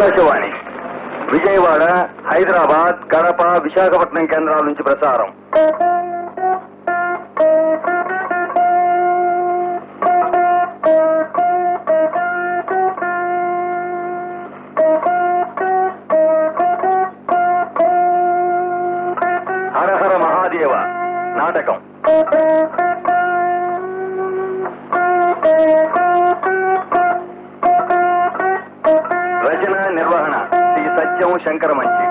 ఆకాశవాణి. విజయవాడ హైదరాబాద్ కడప విశాఖపట్నం కేంద్రాల నుంచి ప్రసారం. హరహర మహాదేవ. నాటకం. సత్యం శంకరమంచి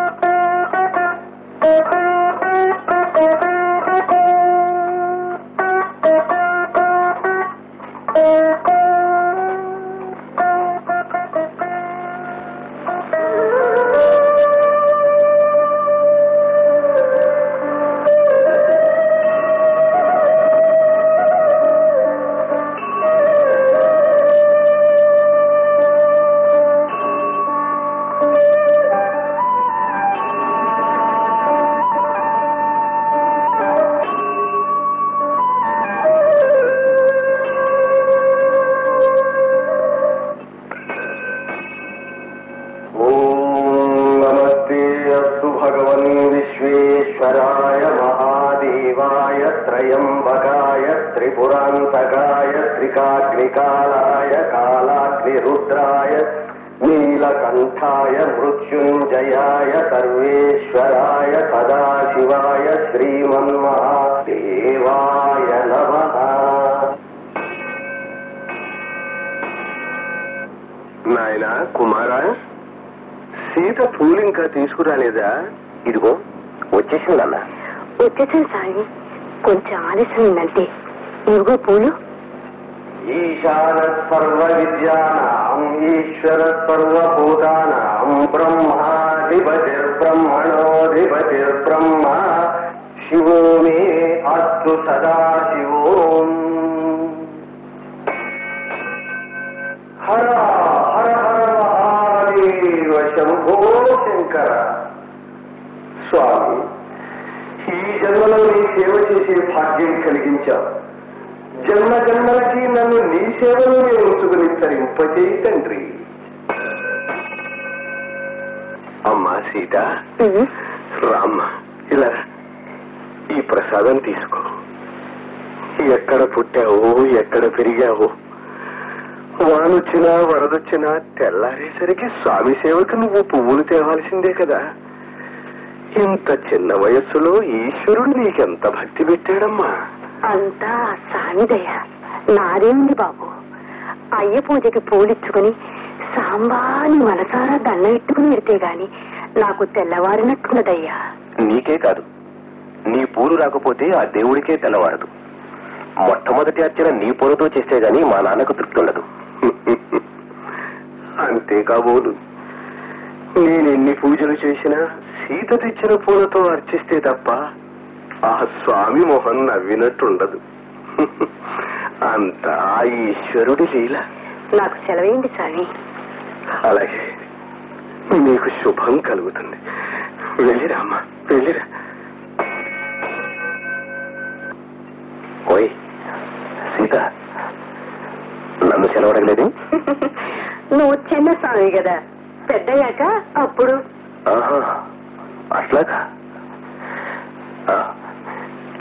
వచ్చేసాను సాయి కొంచెం ఆలస్యమైందంటే. ఇవిగో పూలు. ఈశాన సర్వ విద్యానాం ఈశ్వర సర్వభూతానాం బ్రహ్మాధిపతిర్బ్రహ్మణోధిపతిర్బ్రహ్మ శివో మే అస్తు సదా శివోం. హర హర హర మహాదేవ శంభో శంకర. స్వామి జన్మలో నీ సేవ చేసే భాగ్యం కలిగించావు జన్మ జన్మలకి నన్ను నీ సేవలో నేను ఉంచుకుని తరింపచేయి తండ్రి. అమ్మా సీత. రామ్మ ఇలా. ఈ ప్రసాదం తీసుకో. ఎక్కడ పుట్టావో ఎక్కడ పెరిగావో వానొచ్చినా వరదొచ్చినా తెల్లారేసరికి స్వామి సేవకు నువ్వు పువ్వులు తేవాల్సిందే కదా. ఇంత చిన్న వయస్సులో ఈశ్వరుడు నీకెంత భక్తి పెట్టాడమ్మా? అంతా సామిదయ్య నాదేంది బాబు? అయ్య పూజకి పూలిచ్చుకుని సాంబాని మనసారా దండ ఎట్టుకుని పెడితే గాని నాకు తెల్లవారినట్టున్నదయ్యా నీకే కాదు. నీ పూలు రాకపోతే ఆ దేవుడికే తెల్లవారదు. మొట్టమొదటి అర్చన నీ పూలతో చేస్తే గాని మా నాన్నకు తృప్తి ఉండదు అంతే కాబోలు నేనెన్ని పూజలు చేసినా సీత తెచ్చిన పూలతో అర్చిస్తే తప్ప ఆ స్వామి మొహం నవ్వినట్టుండదు. అంతా ఈశ్వరుడి లీల. నాకు సెలవేయండి స్వామి. అలాగే. నీకు శుభం కలుగుతుంది. వెళ్ళిరా అమ్మా వెళ్ళిరా ఓయ్ సీత నన్ను సెలవడగలేదు? నువ్వు చిన్న స్వామి కదా. పెద్దయ్యాక అప్పుడు. ఆహా. అట్లాగా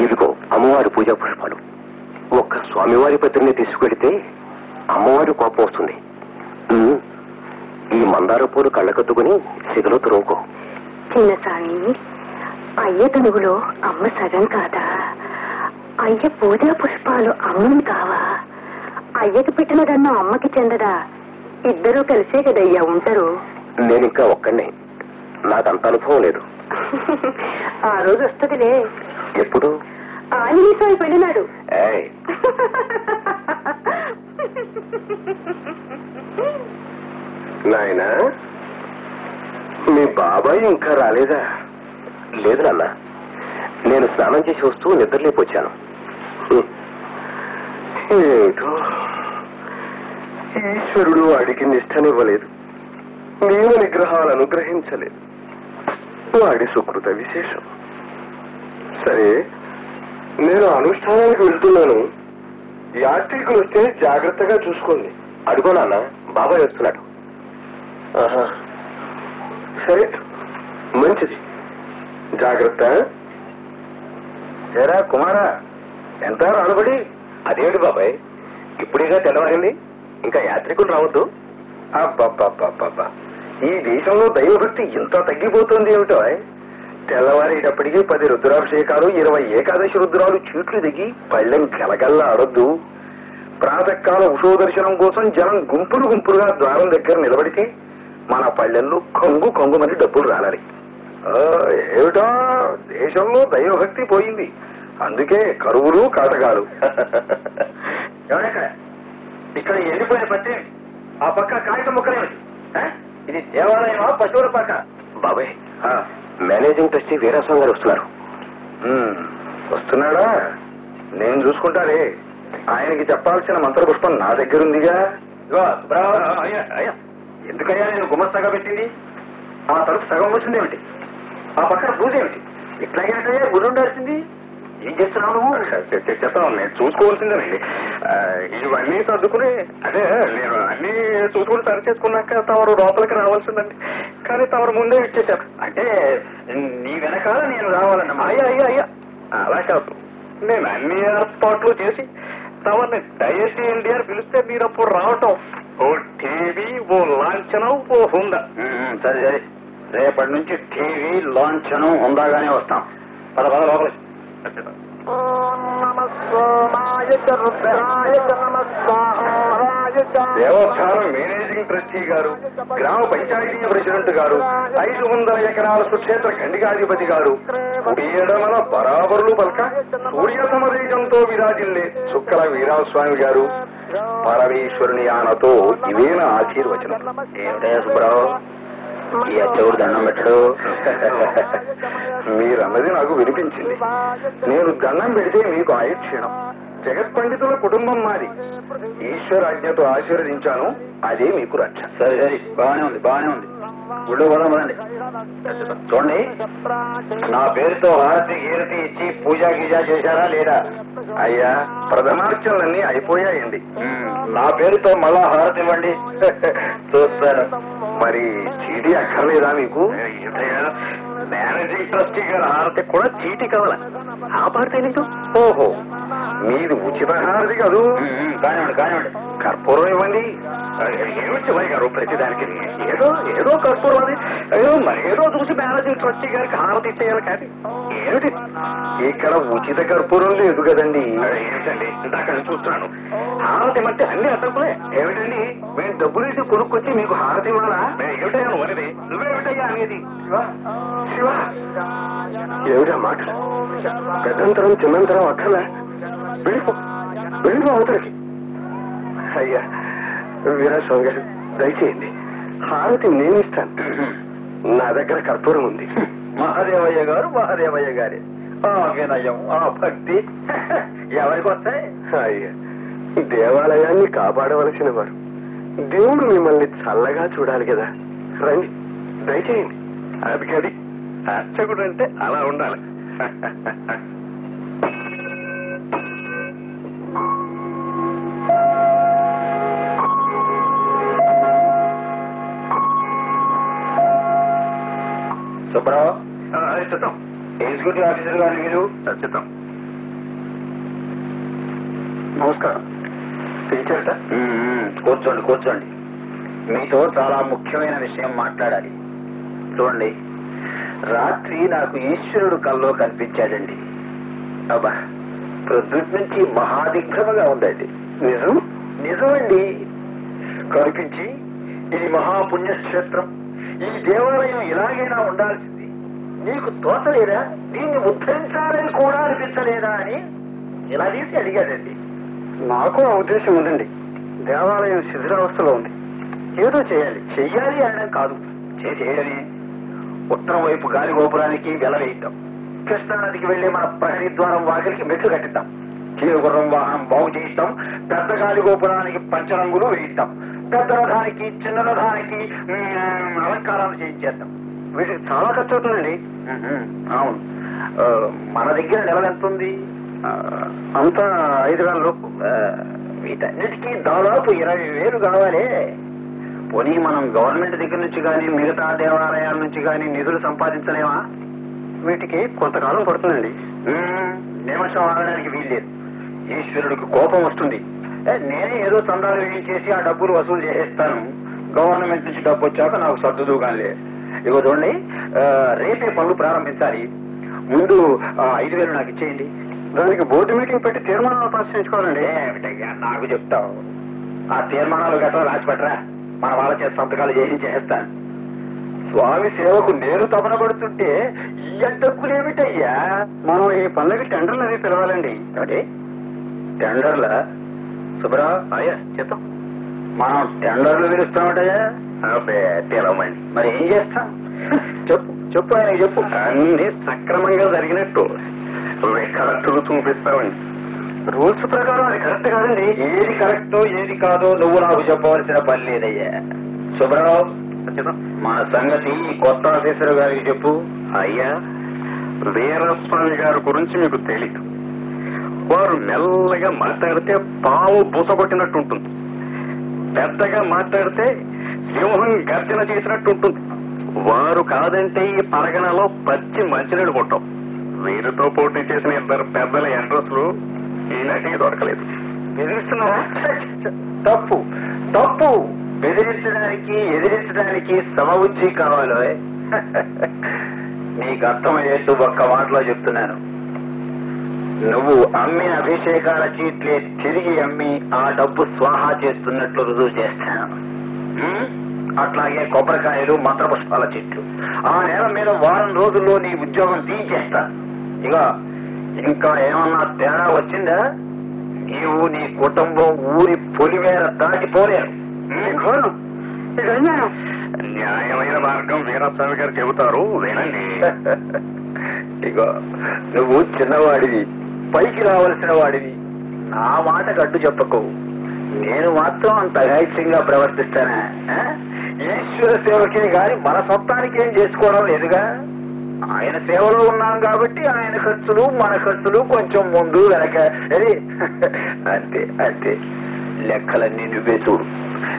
ఇదిగో అమ్మవారి పూజా పుష్పాలు. ఒక్క స్వామివారి పత్రిని తీసుకెడితే అమ్మవారి కోపం వస్తుంది. ఈ మందార పూలు కళ్ళకత్తుకుని సిగలో తురుముకో. చిన్న స్వామి అయ్య తనుగులో అమ్మ సగం కాదా? అయ్య పూజా పుష్పాలు అమ్మని కావా? అయ్యకి పెట్టిన గన్నం అమ్మకి చెందదా? ఇద్దరూ కలిసే కదయ్యా ఉంటారు. నేను ఇంకా ఒక్కడే నాకంత అనుభవం లేదు. ఆ రోజు వస్తుందిలే. ఎప్పుడు? ఆంజనేయ స్వామి పెళ్ళినాడు. నాయన మీ బాబాయ్ ఇంకా రాలేదా? లేదు నాన్న. నేను స్నానం చేసి వస్తూ నిద్రలేపొచ్చాను. ఏమిటో ఈశ్వరుడు వాడికి నిష్టనివ్వలేదు. నియమ నిగ్రహాలు అనుగ్రహించలేదు వాడి సుకృత విశేషం. సరే నేను అనుష్ఠానానికి వెళ్తున్నాను. యాత్రికులు వస్తే జాగ్రత్తగా చూసుకోండి. అడుగో నాన్న బాబాయ్ వస్తున్నాడు సరే మంచిది. జాగ్రత్త. ఏరా కుమారా ఎంత రానుబడి? అదేమిటి బాబాయ్? ఇప్పుడేగా తెల్లవారింది. ఇంకా యాత్రికులు రావద్దు. అబ్బబ్బబ్బబ్బబ్బా. ఈ దేశంలో దైవభక్తి ఇంత తగ్గిపోతుంది ఏమిటో తెల్లవారేటప్పటికీ పది రుద్రాభిషేకాలు ఇరవై ఏకాదశి రుద్రాలు చీట్లు దిగి పళ్ళెం గలగల్లా ఆడొద్దు. ప్రాతకాల ఉషో దర్శనం కోసం జనం గుంపులు గుంపులుగా ద్వారం దగ్గర నిలబడితే మన పళ్ళెల్లో కొంగు కొంగుమని డబ్బులు రాలాలి. ఏమిటో? దేశంలో దైవభక్తి పోయింది. అందుకే కరువులు కాటకాలు ఇక్కడ ఎండిపోయిన పత్తి ఆ పక్క కాగితం ముక్కలేమిటి? ఇది దేవాలయమా? పశువుల పక్క బాబాయ్. మేనేజింగ్ ట్రస్టీ వీరాస్వామి గారు వస్తున్నారు. వస్తున్నాడా? నేను చూసుకుంటారే ఆయనకి చెప్పాల్సిన మంత్రపుష్పం నా దగ్గర ఉందిగా. ఎందుకయ్యా నేను గుమస్తగా పెట్టింది? ఆ తలుపు సగం వచ్చిందేమిటి ఆ పక్కన పూజ ఏమిటి ఇట్లాగేటయ్యా గుడి ఉండాల్సింది? ఏం చేస్తున్నావు నువ్వు? చెప్తాను నేను చూసుకోవాల్సిందేనండి. ఇవన్నీ సర్దుకుని అదే నేను అన్ని చూసుకుని సరి చేసుకున్నాక తమరు లోపలికి రావాల్సిందండి. కానీ తమరు ముందే ఇచ్చేశారు. అంటే నీ వెనకాల నేను రావాలన్నమా అయ్యా అయ్యా అయ్యా. అలా కాదు. నేను అన్ని ఏర్పాట్లు చేసి తమని దయచేసి ఇండియా పిలిస్తే మీరు అప్పుడు రావటం. ఓ టీవీ ఓ లాంఛనం ఓ హుందా. సరే సరే. రేపటి నుంచి టీవీ లాంఛనం హుందాగానే వస్తాం. పద పద లోపలికి. దేవస్థానం మేనేజింగ్ ట్రస్టీ గారు గ్రామ పంచాయతీ ప్రెసిడెంట్ గారు ఐదు వందల ఎకరాల సుక్షేత్ర ఖండికాధిపతి గారు. కుడి బరాబరులు పలక సూర్య సమరేజంతో విరాజిల్లే చుక్కల వీరాస్వామి గారు. పరమేశ్వరుని ఆనతో ఇవేనా ఆశీర్వచనం? ఏమిటయ్యా సుబ్రహ్మ దండం పెట్టడు? మీరన్నది నాకు వినిపించింది. నేను దండం పెడితే మీకు ఆయుక్షీణం. జగత్ పండితుల కుటుంబం మాది. ఈశ్వరాజ్ఞతో ఆశీర్వదించాను. అదే మీకు రక్ష. సరే సరే. బాగానే ఉంది బాగానే ఉంది. గుళ్ళు పోదాం పదండి. చూడండి నా పేరుతో హారతి గీరతి ఇచ్చి పూజా గీజా చేశారా లేదా? అయ్యా ప్రథమార్చనలన్నీ అయిపోయాయండి. నా పేరుతో మళ్ళా హారతి ఇవ్వండి. చూస్తాను. మరి చీటీ అక్కర్లేదా మీకు? మేనేజింగ్ ట్రస్టీ గారి హారతి కూడా చీటీ కావాలా? ఆ పాట తెలీదు ఓహో మీది ఉచిత హారతి కాదు. కానివ్వండి కానివ్వండి. కర్పూరం ఇవ్వండి. ఏమిటి శివయ్య గారు ప్రతిదానికి? ఏదో ఏదో కర్పూరం అది. ఏదో మరి ఏదో చూసి మేనేజింగ్ ట్రస్టీ గారికి హారతి ఇచ్చేయాలి కానీ. ఏమిటి? ఇక్కడ ఉచిత కర్పూరం లేదు కదండి. ఏమిటండి? ఇందాక నేను చూస్తున్నాను. హారతి అంటే అన్ని అడ్డంకులే ఏమిటండి? మేము డబ్బులు ఇచ్చి కొనుక్కొచ్చి మీకు హారతి ఇవ్వాలా? ఏమిటయ్యా నువ్వు అనేది? నువ్వేమిటయ్యా అనేది? శివ. శివ. ఏమిటా మాట పెద్దంతరం చిన్నంతరం అక్కర్లే? వెళ్ళిపో. వెళ్ళిపో అవతలకి. అయ్యా. వీరాస్వామి గారు దయచేయండి. హారతి నేను ఇస్తాను నా దగ్గర కర్పూరం ఉంది. మహాదేవయ్య గారు మహాదేవయ్య గారి. ఆ వినయం ఆ భక్తి. ఎవరికి వస్తాయి? అయ్యా దేవాలయాన్ని కాపాడవలసిన వారు. దేవుడు మిమ్మల్ని చల్లగా చూడాలి కదా. రండి దయచేయండి. అది కది అర్చకుడు అంటే అలా ఉండాలి. సుబ్రావు చిత్తం ఎగ్జిక్యూటివ్ ఆఫీసర్ గారిని మీరు? చిత్తం నమస్కారం. పిలిచారట? కూర్చోండి కూర్చోండి. మీతో చాలా ముఖ్యమైన విషయం మాట్లాడాలి. చూడండి రాత్రి నాకు ఈశ్వరుడు కల్లో కనిపించాడండి. అబ్బా ప్రొద్దుటి నుంచి మహాదిగ్భ్రమగా ఉందండి. నిజం? నిజమండి. కనిపించి ఇది మహాపుణ్యక్షేత్రం. ఈ దేవాలయం ఇలాగైనా ఉండాల్సింది. నీకు తోచలేదా దీన్ని ఉద్ధరించాలని కూడా అనిపించలేదా అని ఇలా తీసి అడిగాడండి. నాకు ఆ ఉద్దేశం ఉందండి. దేవాలయం శిథిరావస్థలో ఉంది. ఏదో చేయాలి. చెయ్యాలి అనడం కాదు. చేసేయడమే ఉత్తరం వైపు గాలి గోపురానికి వెలవేయిద్దాం కృష్ణానదికి వెళ్ళి మన ప్రహరీ ద్వారం వాకిలికి మెట్లు కట్టిద్దాం. చీరగుర్రం వాహనం బాగు చేయిద్దాం. పెద్ద గాలి గోపురానికి పంచరంగులు వేయిద్దాం. పెద్ద రథానికి చిన్న రథానికి అలంకారాలు చేయించేద్దాం. వీటికి చాలా ఖర్చు అవుతుందండి అవును. మన దగ్గర నెల ఎంత ఉంది? అంతా ఐదు వేల లోపు. వీటన్నిటికీ దాదాపు ఇరవై వేలు కావాలి. పోనీ మనం గవర్నమెంట్ దగ్గర నుంచి కానీ మిగతా దేవాలయాల నుంచి కానీ నిధులు సంపాదించలేమా? వీటికి కొంతకాలం పడుతుందండి. నిమిషం ఆగడానికి వీల్లేదు. ఈశ్వరుడికి కోపం వస్తుంది. నేనే ఏదో చందాలు వేయించేసి ఆ డబ్బులు వసూలు చేసేస్తాను. గవర్నమెంట్ నుంచి డబ్బు వచ్చాక నాకు సర్దుదు కానీ ఇగో చూడండి రేపే పనులు ప్రారంభించాలి. ముందు ఐదు వేలు నాకు ఇచ్చేయండి. దానికి బోర్డు మీటింగ్ పెట్టి తీర్మానాలు ఏమిటయ్యా నాకు చెప్తావు. ఆ తీర్మానాలు గట్రా రాసిపెట్టరా? మన వాళ్ళ చేత సంతకాలు చేసి చేస్తాను స్వామి సేవకు నేను తపన పడుతుంటే ఈ అడ్డక్కులేమిటయ్యా మనం ఈ పనులకి టెండర్లు అది పిలవాలండి. టెండర్ల శుభ్రా అయ్యా చెప్తాం మనం టెండర్లు పిలుస్తామటయ్యా. అబ్బే తెలవండి. మరి ఏం చేస్తాం? చెప్పు చెప్పు ఆయన చెప్పు. అన్ని సక్రమంగా జరిగినట్టు. కరెక్ట్ చూపిస్తామండి. రూల్స్ ప్రకారం అది కరెక్ట్ కాదండి. ఏది కరెక్టో ఏది కాదో నువ్వు నాకు చెప్పవలసిన పని లేదయ్యా. శుభ్రావు మన సంగతి కొత్త ఆఫీసర్ గారికి చెప్పు. అయ్యా. వీరస్వామి గారి గురించి మీకు తెలియదు వారు మెల్లగా మాట్లాడితే పాము బుసగొట్టినట్టు ఉంటుంది పెద్దగా మాట్లాడితే సింహం గర్జన చేసినట్టు ఉంటుంది వారు కాదంటే ఈ పరగణలో పచ్చి మంచినీళ్ళు కొట్టాం. వీరితో పోటీ చేసిన ఇద్దరు పెద్దల అడ్రస్లు ఈనాటికి దొరకలేదు. బెదిరిస్తున్నారా తప్పు. తప్పు. బెదిరించడానికి ఎదిరించడానికి సమబుద్ధి కావాలో. నీకు అర్థమయ్యేట్టు ఒక్క మాటలో చెప్తున్నాను. నువ్వు అమ్మిన అభిషేకాల చీట్లే తిరిగి అమ్మి ఆ డబ్బు స్వాహా చేస్తున్నట్లు రుజువు చేస్తాను? అట్లాగే కొబ్బరికాయలు మంత్రపుష్పాల చెట్లు. ఆ నేల మీద వారం రోజుల్లో నీ ఉద్యోగం తీయించేస్తా ఇక ఇంకా ఏమన్నా తేడా వచ్చిందా? నీవు నీ కుటుంబం ఊరి పొలిమేర దాటిపోలేరు. న్యాయమైన మార్గం వీరస్వామి గారు చెబుతారు వినండి. ఇగో నువ్వు చిన్నవాడివి. పైకి రావలసిన వాడివి. నా మాట గడ్డు చెప్పకు. నేను మాత్రం అంత అఘాయిత్యంగా ప్రవర్తిస్తానా? ఈశ్వర సేవకే గాని మన సొత్తానికి ఏం చేసుకోవడం లేదుగా? ఆయన సేవలో ఉన్నాం కాబట్టి ఆయన ఖర్చులు మన ఖర్చులు కొంచెం ముందు వెనక. అది అంతే అంతే. లెక్కలన్నీ నువ్వే చూడు.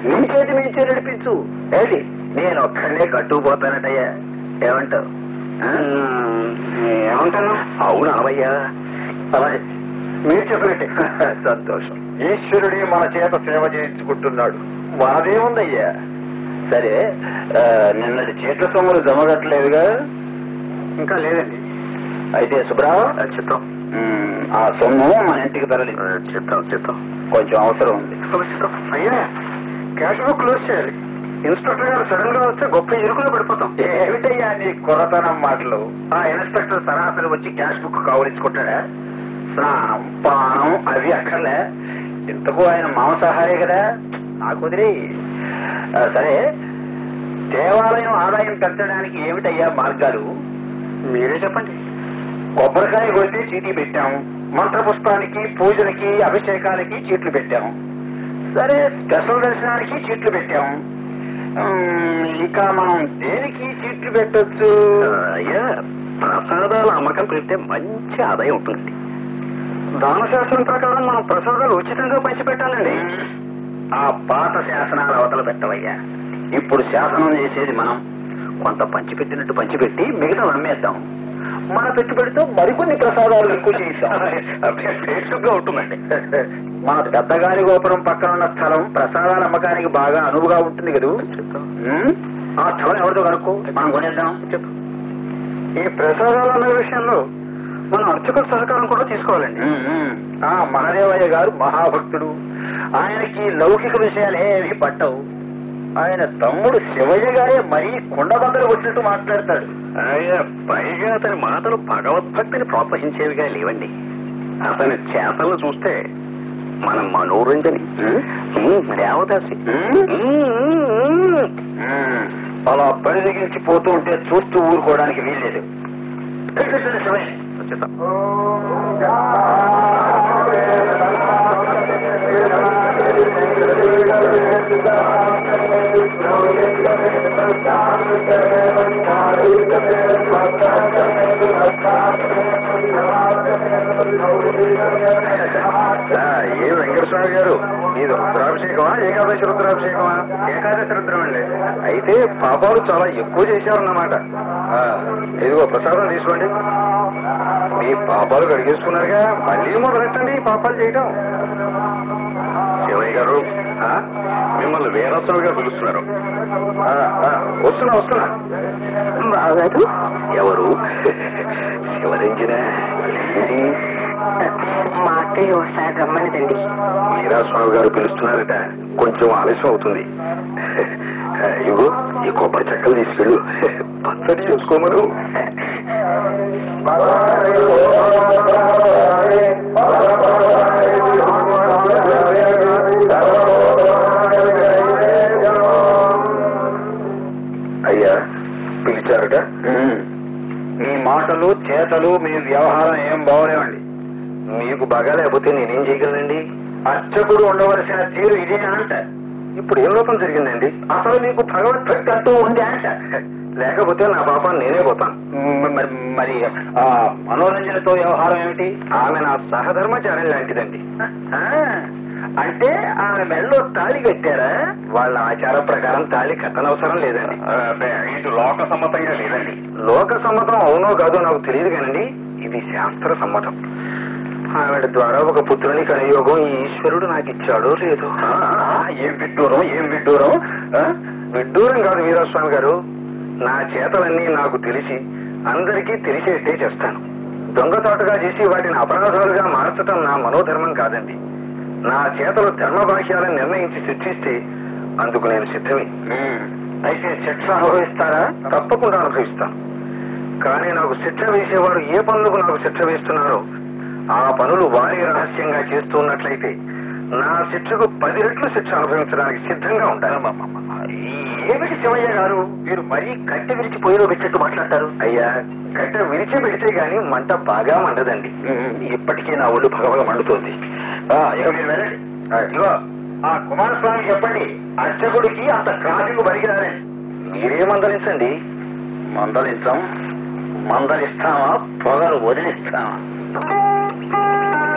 నీ చేతి మించి నడిపించు. ఏది? నేను ఒక్కడే కట్టుకుపోతానటయ్యా. ఏమంటావు? ఏమంటాను? అవును అవయ్యా అలాగే మీరు చెప్పినట్టే. సంతోషం. ఈశ్వరుడి మన చేత సేవ చేయించుకుంటున్నాడు. మనదేముందయ్యా సరే నిన్నటి చీట్ల సొమ్ములు జమగట్లేదుగా ఇంకా లేదండి. అయితే సుబ్రావు చిత్తం ఆ సొమ్ము మన ఇంటికి తరలి. చిత్తం చిత్తం కొంచెం అవసరం ఉంది. అయ్యా క్యాష్ బుక్ క్లోజ్ చేయాలి. ఇన్స్పెక్టర్ గారు సడన్గా వస్తే గొప్ప ఇరుకులో పడిపోతాం. ఏమిటయ్యా నీ కొరతనం మాటలు? ఆ ఇన్స్పెక్టర్ సరాసరి వచ్చి క్యాష్ బుక్ కావలించుకుంటాడా పానం అవి అక్కర్లే. ఇంతకు ఆయన మాంసాహారే కదా. నాకు వదిలి. సరే. దేవాలయం ఆదాయం పెంచడానికి ఏమిటయ్యా మార్గాలు? మీరే చెప్పండి. కొబ్బరికాయ కొడితే చీటీ పెట్టాం. మంత్రపుష్పానికి పూజలకి అభిషేకాలకి చీట్లు పెట్టాం. సరే స్పెషల్ దర్శనానికి చీట్లు పెట్టాం. ఇంకా మనం దేనికి చీట్లు పెట్టొచ్చు? అయ్యా ప్రసాదాల అమ్మకం పెడితే మంచి ఆదాయం ఉంటుంది. దాన శాస్త్రం ప్రకారం మనం ప్రసాదాలు ఉచితంగా పంచిపెట్టాలండి. ఆ పాత శాసనాలు అవతల పెట్టవయ్యా. ఇప్పుడు శాసనం చేసేది మనం. కొంత పంచిపెట్టినట్టు పంచిపెట్టి మిగతా అమ్మేద్దాం మన పెట్టుబడితో మరికొన్ని ప్రసాదాలు ఎక్కువ చేయిస్తాం ఉంటుందండి. మన పెద్దగారి గోపురం పక్కన ఉన్న స్థలం ప్రసాదాల అమ్మకానికి బాగా అనువుగా ఉంటుంది కదూ? ఆ స్థలం ఎవరితో కనుక్కో? మనం కొనేద్దాం. చెప్పు. ఈ ప్రసాదాలు అన్న విషయంలో మనం అర్చకుల సహకారం కూడా తీసుకోవాలండి. ఆ మహదేవయ్య గారు మహాభక్తుడు. ఆయనకి లౌకిక విషయాలు ఏమీ పట్టవు. ఆయన తమ్ముడు శివయ్య గారే మరీ కుండబద్దలు వచ్చినట్టు మాట్లాడతాడు. పైగా అతని మాటలు భగవద్భక్తిని ప్రోత్సహించేవిగా లేవండి. అతని చేతలు చూస్తే మన మనోరంజని. దేవదాసి. అలా పరిదిగించి పోతూ ఉంటే చూస్తూ ఊరుకోవడానికి వీల్లేదు. శివయ్య. వచ్చేసా ఏ వెంకటస్వామి గారు? ఇది రుద్రాభిషేకమా? ఏకాదశి రుద్రాభిషేకమా? ఏకాదశి రుద్రం అండి. అయితే పాపాలు చాలా ఎక్కువ చేశారన్నమాట. ఇదిగో ప్రసాదం తీసుకోండి. మీ పాపాలు కడిగేసుకున్నారుగా మళ్ళీ మొదలెట్టండి ఈ పాపాలు చేయటం. శివయ్య గారు ఆ? మిమ్మల్ని వీరస్వామిగా పిలుస్తున్నారు. ఆ, ఆ, వస్తున్నా వస్తున్నా. బాగారు ఎవరు? శివరంజన మా అక్కయ్య ఒకసారి రమ్మన్నదండి వీరాస్వామి గారు పిలుస్తున్నారట. కొంచెం ఆలస్యం అవుతుంది. ఇగో ఈ కొబ్బరి చెక్కలు తీసుకెళ్ళు. పచ్చడి చేసుకోమను. అయ్యా పిలిచారట? మీ మాటలు చేతలు మీ వ్యవహారం ఏం బాగోలేవండి. మీకు బాగా లేకపోతే నేనేం చేయగలనండి? అర్చకుడు ఉండవలసిన తీరు ఇదే అంట ఇప్పుడు ఏం లోపం జరిగిందండి? అసలు మీకు భగవత్ భక్తి అంటూ ఉంది అంట. లేకపోతే నా పాపాన్ని నేనే పోతాను. మరి మనోరంజనతో వ్యవహారం ఏమిటి? ఆమె నా సహధర్మచారం లాంటిదండి. అంటే ఆమె మెళ్ళో తాళి కట్టారా? వాళ్ళ ఆచార ప్రకారం తాళి కట్టనవసరం లేదండి. ఇటు లోక సమ్మతంగా లేదండి. లోక సమ్మతం అవునో కాదో నాకు తెలియదు కానండి. ఇది శాస్త్ర సమ్మతం. ఆవిడ ద్వారా ఒక పుత్రుని కనియోగం ఈ ఈశ్వరుడు నాకు ఇచ్చాడో లేదో ఏం విడ్డూరం ఏం విడ్డూరం? విడ్డూరం కాదు వీరాస్వామి గారు. నా చేతలన్నీ నాకు తెలిసి అందరికీ తెలిసేట్టే చేస్తాను. దొంగతోటగా చేసి వాటిని అపరాధాలుగా మార్చటం నా మనోధర్మం కాదండి. నా చేతలు ధర్మ భాష్యాలను నిర్ణయించి శిక్షిస్తే అందుకు నేను సిద్ధమే. అయితే శిక్ష అనుభవిస్తారా? తప్పకుండా అనుభవిస్తాను. కానీ నాకు శిక్ష వేసేవారు ఏ పనులకు నాకు శిక్ష వేస్తున్నారో ఆ పనులు వారి రహస్యంగా చేస్తున్నట్లయితే నా శిక్షకు పది రెట్లు శిక్ష అనుభవించడానికి సిద్ధంగా ఉంటాను ఏమిటి శివయ్య గారు? మీరు మరీ కట్టె విరిచి పొయ్యిలో పెట్టినట్టు మాట్లాడతారు? అయ్యా కట్టె విరిచి పెడితే గాని మంట బాగా మండదండి. ఇప్పటికీ నా ఒళ్ళు భగవగ మండుతోంది. ఆ, వెళ్ళండి. ఇదిగో కుమారస్వామి చెప్పండి. అర్చకుడికి అంత ట్రాఫిక్ పరిగిరానే మీరే మందలించండి మందలించాం. మందలిస్తామా? పొగలు వదిలిస్తామా? Thank you.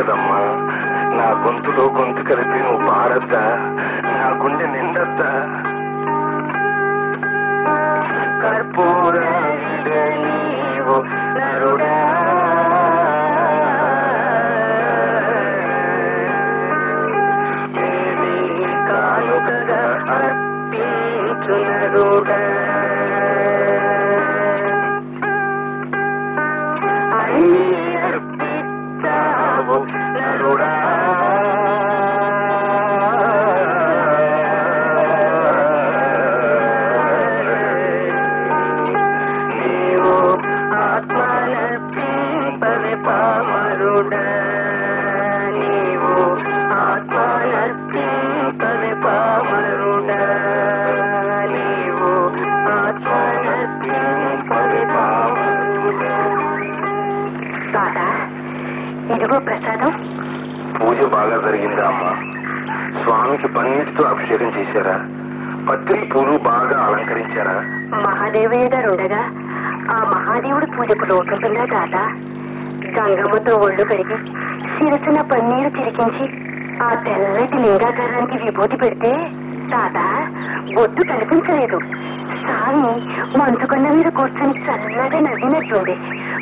కదమ్మా. నా గొంతులో గొంతు కలిపి నువ్వు పాడద్దా? నవ్వినట్టుండే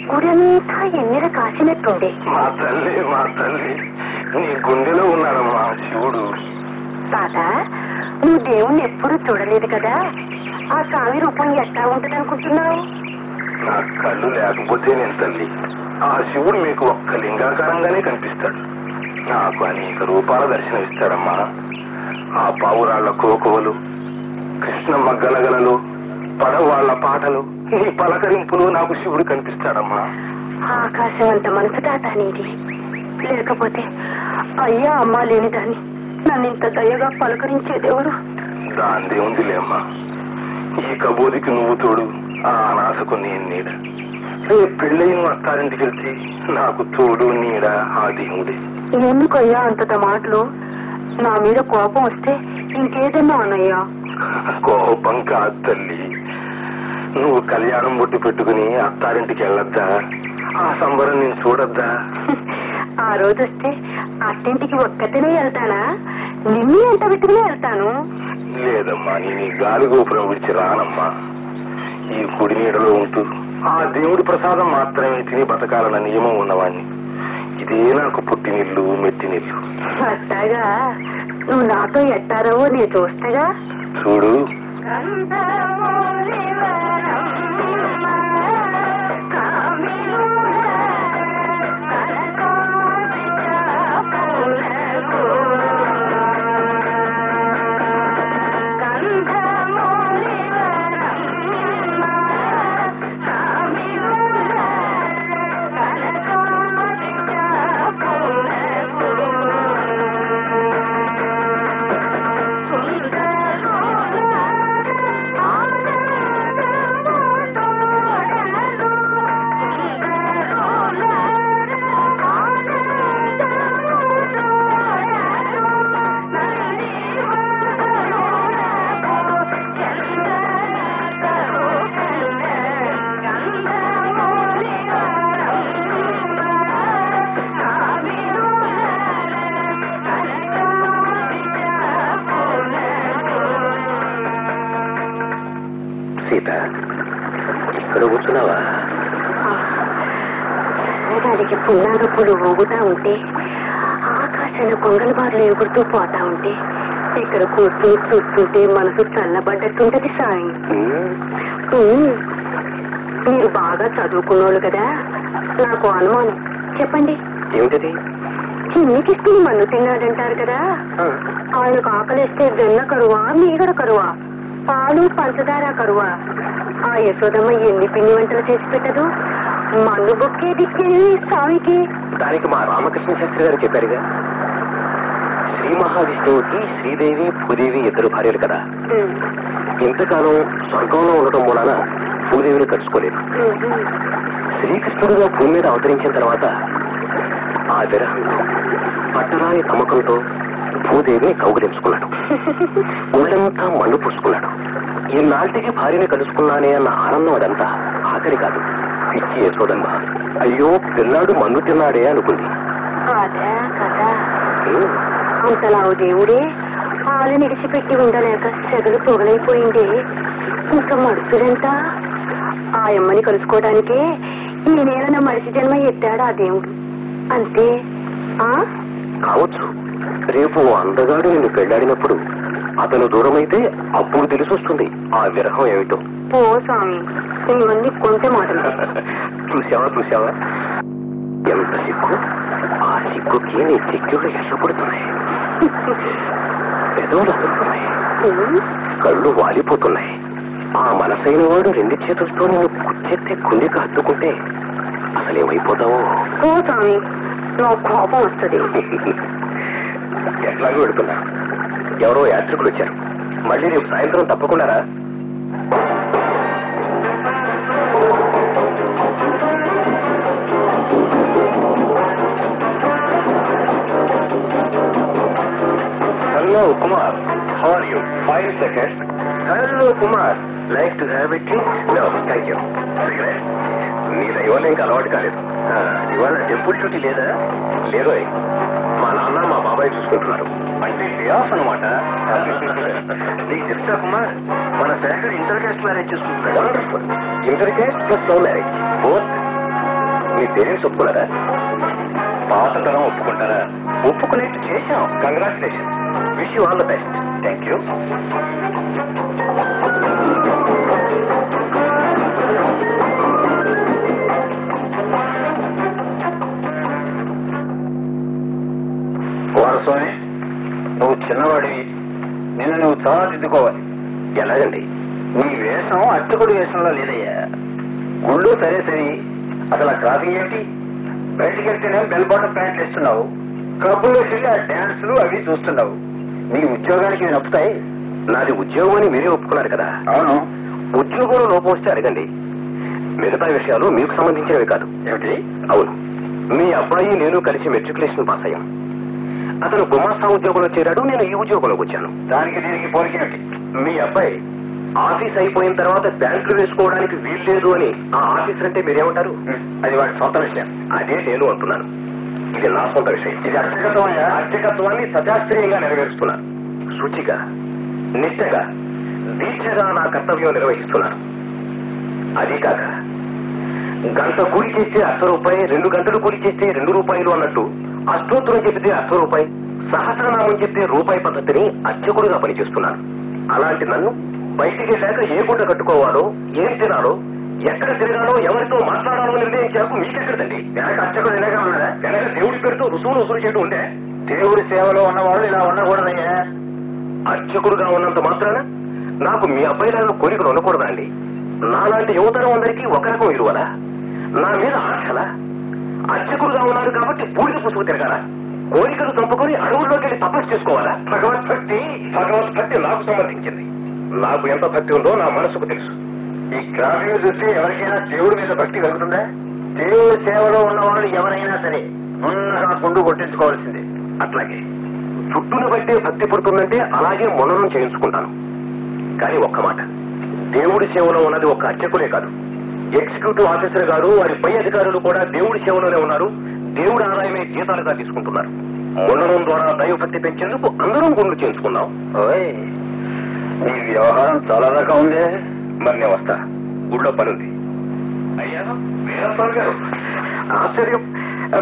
గుడంతా ఎన్నెర కాసినట్టుండే మా తల్లి మా తల్లి నీ గుండెలో ఉన్నాడమ్మా శివుడు. తాత నువ్వు దేవుణ్ణి ఎప్పుడూ చూడలేదు కదా? ఆ స్వామి రూపం ఎట్లా ఉంటుంది అనుకుంటున్నావు నా కళ్ళు లేకపోతే నేను తల్లి. ఆ శివుడు మీకు ఒక్క లింగాకారంగానే కనిపిస్తాడు. నాకు అనేక రూపాల దర్శనమిస్తాడమ్మా. ఆ పావురాళ్ళ కోకువలు కృష్ణమ్మ గలగలలు పడవాళ్ళ పాటలు నీ పలకరింపులు నాకు శివుడు కనిపిస్తాడమ్మా. ఆకాశం అంత మనసు నీది లేకపోతే అయ్యా అమ్మ లేని దాన్ని నన్ను ఇంత దయగా పలకరించేదెవరు దాందే ఉందిలేమ్మా ఈ కబోదికి నువ్వు తోడు ఆ అనాథకు నేను నీడ. రేపు పెళ్ళయిన అత్తారింటికి వెళ్తే నాకు తోడు నీడ ఆ దేవుడే ఎందుకయ్యా అంతట మాటలు? నా మీద కోపం వస్తే ఇంకేదన్నా అన్నయ్యా కోపం కాదు తల్లి. నువ్వు కళ్యాణం బొట్టు పెట్టుకుని అత్తారింటికి వెళ్ళొద్దా? ఆ సంబరం నేను చూడొద్దా? ఆ రోజు వస్తే అట్టింటికి ఒక్కతనే వెళ్తానా? నిన్ను ఎంత పెట్టుకుని వెళ్తాను? లేదమ్మా నేను ఈ గాలి గోపురం విడిచి రానమ్మా. ఈ కుడి నీడలో ఉంటూ ఆ దేవుడి ప్రసాదం మాత్రమే తిని బతకాలన్న నియమం ఉన్నవాణ్ణి. ఇదే నాకు పుట్టినిల్లు మెట్టినిల్లు. అట్టాగా నువ్వు నాతో ఎట్టారో నేను చూస్తగా. చూడు. ఎగురుతూ పోతా ఉంటే ఇక్కడ కూర్చుని చూస్తుంటే మనసు చల్లబడ్డట్టుంటది సాయి. మీరు బాగా చదువుకున్నోళ్ళు కదా నాకు అనుమానం. చెప్పండి. ఏమిటది? చిన్నికిస్తుని మన్ను తిన్నాడంటారు కదా ఆయనకు ఆకలిస్తే వెన్న కరువా మీగడ కరువా? పాలు పంచదార కరువా? ఆ యశోదమ్మ ఎన్ని పిండి వంటలు చేసి పెట్టదు? మన్ను బొక్కే దిక్కేది స్వామికి దానికి మా రామకృష్ణ శాస్త్రి గారు చెప్పారుగా. శ్రీ మహావిష్ణువుకి శ్రీదేవి భూదేవి ఇద్దరు భార్యలు కదా. ఇంతకాలం స్వర్గంలో ఉండటం మూలాన భూదేవిని కలుసుకోలేదు శ్రీకృష్ణుడుగా భూమి మీద అవతరించిన తర్వాత ఆ విరహంతో పట్టరాని నమ్మకంతో భూదేవిని కౌగులించుకున్నాడు. ఒళ్ళంతా మన్ను పూసుకున్నాడు. ఈనాటికి భార్యని కలుసుకున్నానే అన్న ఆనందం అదంతా ఆఖరి కాదు. పిచ్చి యశోదమ్మ అయ్యో పిల్లాడు మన్ను తిన్నాడే అనుకుంది. అంతలావు దేవుడే. పాలు నిడిచిపెట్టి ఉండలేక చెగలు పొగలైపోయింది. ఇంకా మడుచుడెంత ఆ అమ్మని కలుసుకోవడానికే ఈ నేలన మనిషి జన్మ ఎత్తాడు ఆ దేవుడు? అంతే. ఆ? కావచ్చు. రేపు అందగాడు నిన్ను పెళ్ళాడినప్పుడు అతను దూరమైతే అప్పుడు తెలిసొస్తుంది ఆ విరహం ఏమిటో. పో స్వామి ఇవన్నీ కొంచెం మాటలు చూసావా చూసావా ఎంత సిగ్గు. ఆ సిగ్గుకి నీ చిక్కులు ఎర్రపడుతున్నాయి పెదవులు అదురుతున్నాయి కళ్ళు వాలిపోతున్నాయి. ఆ మనసైన వాడు రెండు చేతులతో నేను కుచ్చెత్తి గుండెకి హత్తుకుంటే అసలేమైపోతావో? స్వామి నా కోపం వస్తుంది. ఎట్లాగో వెళుతున్నా. ఎవరో యాత్రికులు వచ్చారు. మళ్ళీ రేపు సాయంత్రం తప్పకుండా రా hello Kumar how are you five seconds hello Kumar like to have it no thank you cigarette నీ దైవం ఇంకా అలవాటు కాలేదు ఇవాళ టెంపుల్ డ్యూటీ లేదా? లేదు మా నాన్న మా బాబాయ్ చూసుకుంటున్నారు. అంటే డే ఆఫ్ అనమాట నీకు తెలుసా కుమార్ మన శేఖర్ ఇంటర్ క్యాస్ట్ మ్యారేజ్ చేసుకుంటున్నాడు. Wonderful inter caste plus love marriage both మీ పేరెంట్స్ ఒప్పుకున్నారా? పాత తరం ఒప్పుకుంటారా? ఒప్పుకునేట్టు చేశాం. Congratulation you all the best thank you Varaswami నువ్వు చిన్నవాడివి. నిన్ను నువ్వు చాలా దిద్దుకోవాలి ఎలాగండి? నీ వేషం అర్చకుడి వేషంలో లేదయ్యా. గుళ్ళు సరే సరే. అసలు ఆ ట్రాఫిక్ ఏమిటి? బయటికి వెళ్తేనే బెల్ బాటం ప్యాంట్లు ఇస్తున్నావు వెళ్ళి ఆ డాన్సులు అవి చూస్తున్నావు. నీ ఉద్యోగానికి ఇవి నప్పుతాయి నాది ఉద్యోగం అని మీరే ఒప్పుకున్నారు కదా. అవును. ఉద్యోగంలో లోపం వస్తే అడగండి. మిగతా విషయాలు మీకు సంబంధించినవి కాదు. ఏమిటి? అవును. మీ అబ్బాయి నేను కలిసి మెట్రికులేషన్ పాస్ అయ్యాం. అతను గుమాస్తా ఉద్యోగంలో చేరాడు నేను ఈ ఉద్యోగంలోకి వచ్చాను. దానికి దీనికి పోలికేమిటి మీ అబ్బాయి ఆఫీస్ అయిపోయిన తర్వాత బ్యాంకులు వేసుకోవడానికి వీల్లేదు అని ఆ ఆఫీసర్ అంటే మీరేమంటారు? అది వాడి సొంత విషయం. అదే నేను అంటున్నాను. ఇది నా సొంత విషయం ఇది అర్చకత్వమయ్యా అర్చకత్వాన్ని సశాస్త్రీయంగా నెరవేరుస్తున్నాను శుచిగా నిష్టగా దీక్షగా నా కర్తవ్యం నిర్వహిస్తున్నాను అది కాక గంట కూలి చేస్తే అర్ధ రూపాయి రెండు గంటలు కూలి చేస్తే రెండు రూపాయలు అన్నట్టు అష్టోత్తరం చెప్తే అర్ధ రూపాయి సహస్రనామం చెప్తే రూపాయి పద్ధతిని అర్చకుడిగా పనిచేస్తున్నాను అలాంటి నన్ను బయటికి వెళ్ళాక ఏ గుడ్డ కట్టుకోవాలో ఏం తినాలో ఎక్కడ తిరగాలో ఎవరితో మాట్లాడాలో నిర్ణయించాకు మీకెక్కడదండి వెనక అర్చకుడు ఉన్నాడా? వెనక దేవుడి పేరుతో రుసుములు వసూలు చేయడం ఉండే దేవుడి సేవలో ఉన్నవాళ్ళు ఇలా ఉండకూడదయ్యా. అర్చకుడుగా ఉన్నంత మాత్రాన నాకు మీ అబ్బాయిలాగా కోరికలు ఉండకూడదా అండి? నాలాంటి యువతరం అందరికీ ఒక రకం ఇరువలా నా మీద ఆశలా? అర్చకుడుగా ఉన్నారు కాబట్టి బూడిద పుసుకు తిరగాల? కోరికలు చంపుకొని అడవుల్లోకి వెళ్ళి తపస్సు చేసుకోవాలా? భగవద్భక్తి భగవద్భక్తి నాకు సంబంధించింది. నాకు ఎంత భక్తి ఉందో నా మనసుకు తెలుసు. ఈ గ్రాఫిక్ చూస్తే ఎవరికైనా దేవుడి మీద భక్తి కలుగుతుందా? దేవుడి సేవలో ఉన్న వాళ్ళు ఎవరైనా సరే నున్నగా గుండు కొట్టించుకోవాల్సిందే. అట్లాగే చుట్టూను బట్టి భక్తి పుడుతుందంటే అలాగే మననం చేయించుకుంటాను. కానీ ఒక్క మాట దేవుడి సేవలో ఉన్నది ఒక అర్చకులే కాదు. ఎగ్జిక్యూటివ్ ఆఫీసర్ గారు వారి పై అధికారులు కూడా దేవుడి సేవలోనే ఉన్నారు. దేవుడి ఆదాయమే జీతాలుగా తీసుకుంటున్నారు. ఉండడం ద్వారా దైవభక్తి పెంచేందుకు అందరం గుండు చేయించుకున్నాం నీ వ్యవహారం చాలా రకం ఉందే. మరి నేను వస్తా. గుళ్ళో పనుంది. అయ్యా వీరస్వామి గారు ఆశ్చర్యం.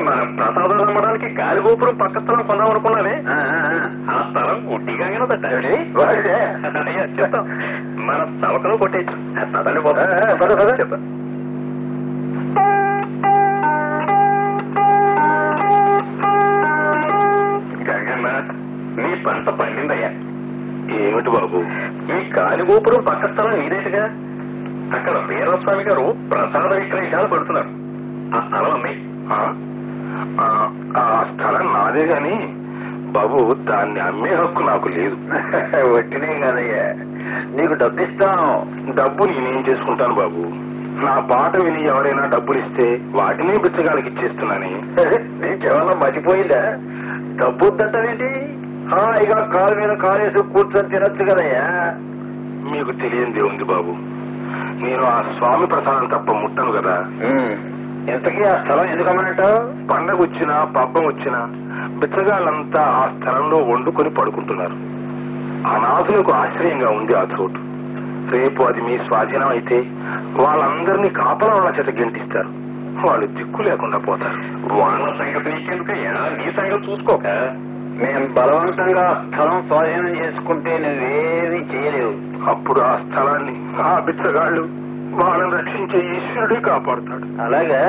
మన ప్రసాదం అమ్మడానికి గాలి గోపురం పక్క స్థలం కొందాం అనుకున్నానే. ఆ, స్థలం? అయ్యా, చెప్తాం. మన తలకలో కొట్టేయచ్చు. పదండి పోతా. చెప్తా. గంగన్న నీ పంట పండిందయ్యా. ఏమిటి బాబు? ఈ గాలి గోపురం పక్క స్థలం నీదేగా అక్కడ వీరస్వామి గారు ప్రసాద విక్రయించాలు పెడుతున్నారు. ఆ స్థలం అమ్మాయి ఆ? స్థలం నాదే గాని బాబు దాన్ని అమ్మే హక్కు నాకు లేదు. వట్టినే కాదయ్యా. నీకు డబ్బు ఇస్తాను డబ్బు నేనేం చేసుకుంటాను బాబు? నా పాట విని ఎవరైనా డబ్బులు ఇస్తే వాటిని బిచ్చగానికి ఇచ్చేస్తున్నాని. నీకేమన్నా మర్చిపోయిందా డబ్బు వద్దంటావేంటి హాయిగా కాలు మీద కాలేసి కూర్చొని తినొచ్చు కదయ్యా. మీకు తెలియంది ఉంది బాబు. నేను ఆ స్వామి ప్రసాదం తప్ప ముట్టను కదా. ఇంతకీ ఆ స్థలం ఎందుకు అమ్మనట్టు పండగ వచ్చినా పబ్బం వచ్చినా బిచ్చగాళ్ళంతా ఆ స్థలంలో వండుకొని పడుకుంటున్నారు. అనాథులకు ఆశ్రయంగా ఉంది ఆ చోటు. రేపు అది మీ స్వాధీనం అయితే వాళ్ళందరినీ కాపలా వాళ్ళ చేత గెంటిస్తారు. వాళ్ళు దిక్కు లేకుండా పోతారు. వాళ్ళ సంగతి నీకెందుకయ్యా నీ సంగతి చూసుకోక? మేం బలవంతంగా స్థలం స్వాధీనం చేసుకుంటే నువ్వేమీ చేయలేవు. అప్పుడు ఆ స్థలాన్ని ఆ బిచ్చగాళ్ళు వాళ్ళని రక్షించే ఈశ్వరుడే కాపాడుతాడు. అలాగా?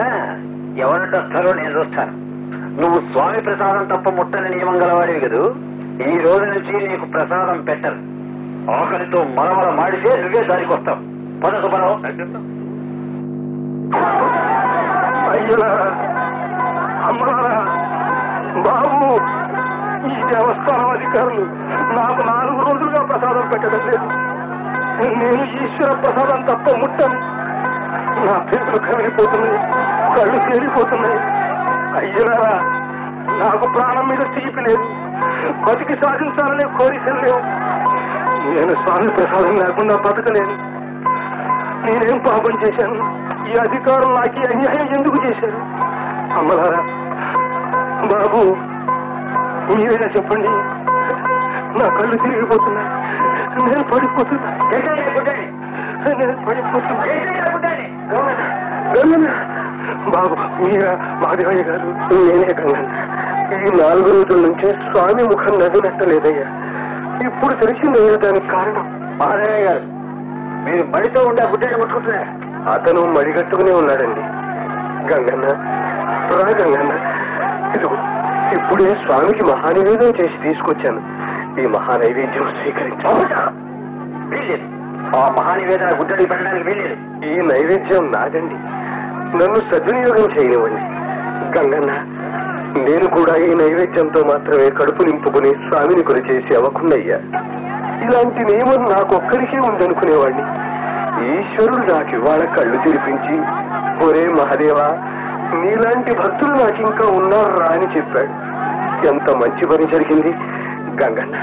ఎవరంటే వస్తారో నేను చూస్తాను. నువ్వు స్వామి ప్రసాదం తప్ప ముట్టని నియమం గలవాడివి కదూ? ఈ రోజు నుంచి నీకు ప్రసాదం పెట్టరు. ఆకలితో మలమల మాడితే నువ్వే దానికి వస్తావు. పద సుబ్బారావు అయ్యలారా అమ్మలారా బాబు. అధికారులు నాకు నాలుగు రోజులుగా ప్రసాదం పెట్టడం లేదు నేను ఈశ్వర ప్రసాదం తప్ప ముట్టను. నా చేతులు కమిలిపోతున్నాయి కళ్ళు తేలిపోతున్నాయి. అయ్యలారా నాకు ప్రాణం మీద తీపి లేదు. బతికి సాధించాలనే కోరికలు లేవు. నేను స్వామి ప్రసాదం లేకుండా బతకలేను. నేనేం పాపం చేశాను? ఈ అధికారం నాకు అన్యాయం ఎందుకు చేశారు? అమ్మలారా బాబు మీరైనా చెప్పండి. నా కళ్ళు తిరిగిపోతున్నాయి. నేను పడిపోతున్నా. నేను పడిపోతున్నా. గంగన్న. బాబు మీరా మాదేవయ్య గారు? నేనే గంగన్న. ఈ నాలుగు రోజుల నుంచి స్వామి ముఖం నవ్వినట్టలేదయ్యా. ఇప్పుడు తెలిసిందయ్యా దానికి కారణం? మాధవయ్య గారు మీరు మడితో ఉండే గుడ్డని ముట్టుకుంటున్నారు? అతను మడిగట్టుకునే ఉన్నాడండి. గంగన్న రా గంగన్న. ఇదిగో ఇప్పుడే స్వామికి మహానివేదం చేసి తీసుకొచ్చాను. ఈ మహానైవేద్యం స్వీకరించా వీల్లేదు. ఆ మహానివేదన గుడ్డని పెట్టడానికి వీల్లేదు. ఈ నైవేద్యం నాదండి. నన్ను సద్వినియోగం చేయనివ్వండి. గంగన్న నేను కూడా ఈ నైవేద్యంతో మాత్రమే కడుపు నింపుకుని స్వామిని కొని చేసి అవ్వకుండయ్యా. ఇలాంటి నియమం నాకొక్కడికే ఉందనుకునేవాడిని ఈశ్వరుడు నాకు ఇవాళ కళ్ళు తెరిపించి ఒరే మహాదేవా నీలాంటి భక్తులు నాకు ఇంకా ఉన్నారా అని చెప్పాడు. ఎంత మంచి పని జరిగింది. గంగన్న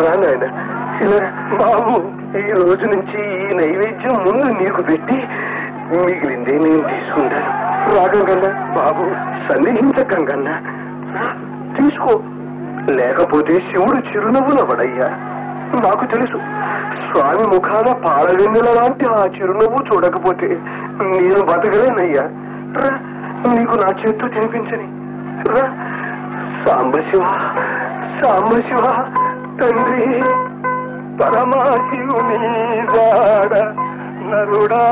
రా నాయన. ఇలా బాబు ఈ రోజు నుంచి ఈ నైవేద్యం ముందు నీకు పెట్టి మిగిలిందే నేను తీసుకుంటాను. రా గంగన్న బాబు సందేహించ గంగన్న. తీసుకో. లేకపోతే శివుడు చిరునవ్వు నవ్వడయ్యా నాకు తెలుసు స్వామి ముఖాన పాలవెన్నుల లాంటి ఆ చిరునవ్వు చూడకపోతే నేను బతకలేనయ్యా. రా నీకు నా చేత్తో తినిపించని. రా సాంబశివ. సాంబశివ తండ్రి పరమాశివుని జాడ నరుడా.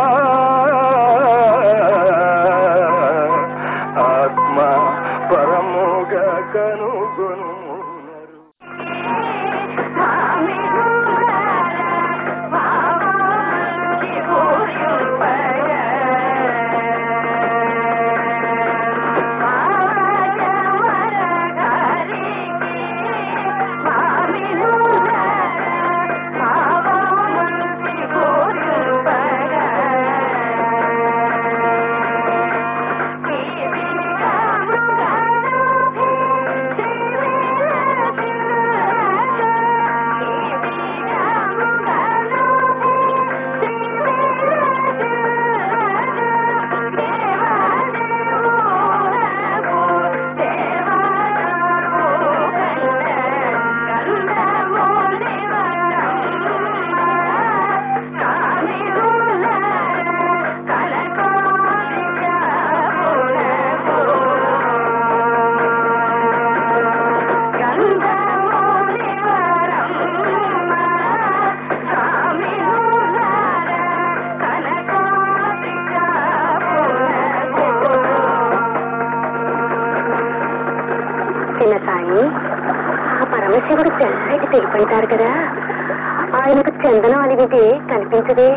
చందనం అలిగితే కనిపించదే.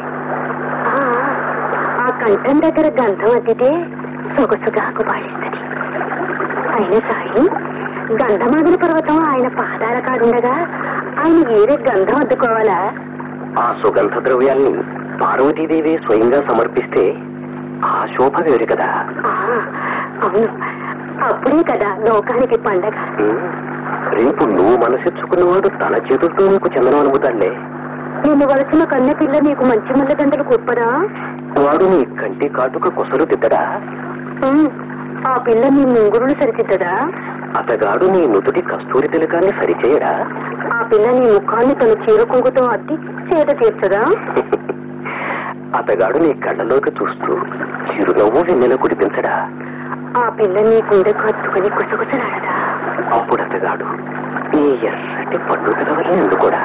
ఆ, కంఠం దగ్గర గంధం అద్దితే సొగసుగా గుబాళిస్తుంది అయిన సాయి గంధమాదిరి పర్వతం ఆయన పాదాల కాడుండగా ఆయన ఏరే గంధం అద్దుకోవాలా? ఆ సుగంధ ద్రవ్యాల్ని పార్వతీదేవి స్వయంగా సమర్పిస్తే ఆ శోభ వేరు కదా. అవును. అప్పుడే కదా లోకానికి పండగ. రేపు నువ్వు మనసిచ్చుకున్నవాడు తన చేతులతో నీకు చందనం అనుకుతాడులే నిన్ను వలసిన కన్నె పిల్ల నీకు మంచి మల్ల గంటలు కుప్పదా వాడు నీ కంటి కాటుక కొసలు తిద్దడా ఆ పిల్ల నీ ముంగురులు సరిచిద్దదా అతగాడు నీ నుదుటి కస్తూరి తిలకాన్ని సరిచేయడా? ఆ పిల్ల నీ ముఖాన్ని తన చీర కుంకుతో అద్ది చేత తీర్చదా? అతగాడు నీ కళ్ళలోకి చూస్తూ చిరునవ్వు వెన్నెల కుడిపించడా ఆ పిల్ల నీ గుండెకు హత్తుకుని కుసకుసలాడదా అప్పుడు అతగాడు నీ ఎర్రటి పన్ను కదవలే అందుకోడా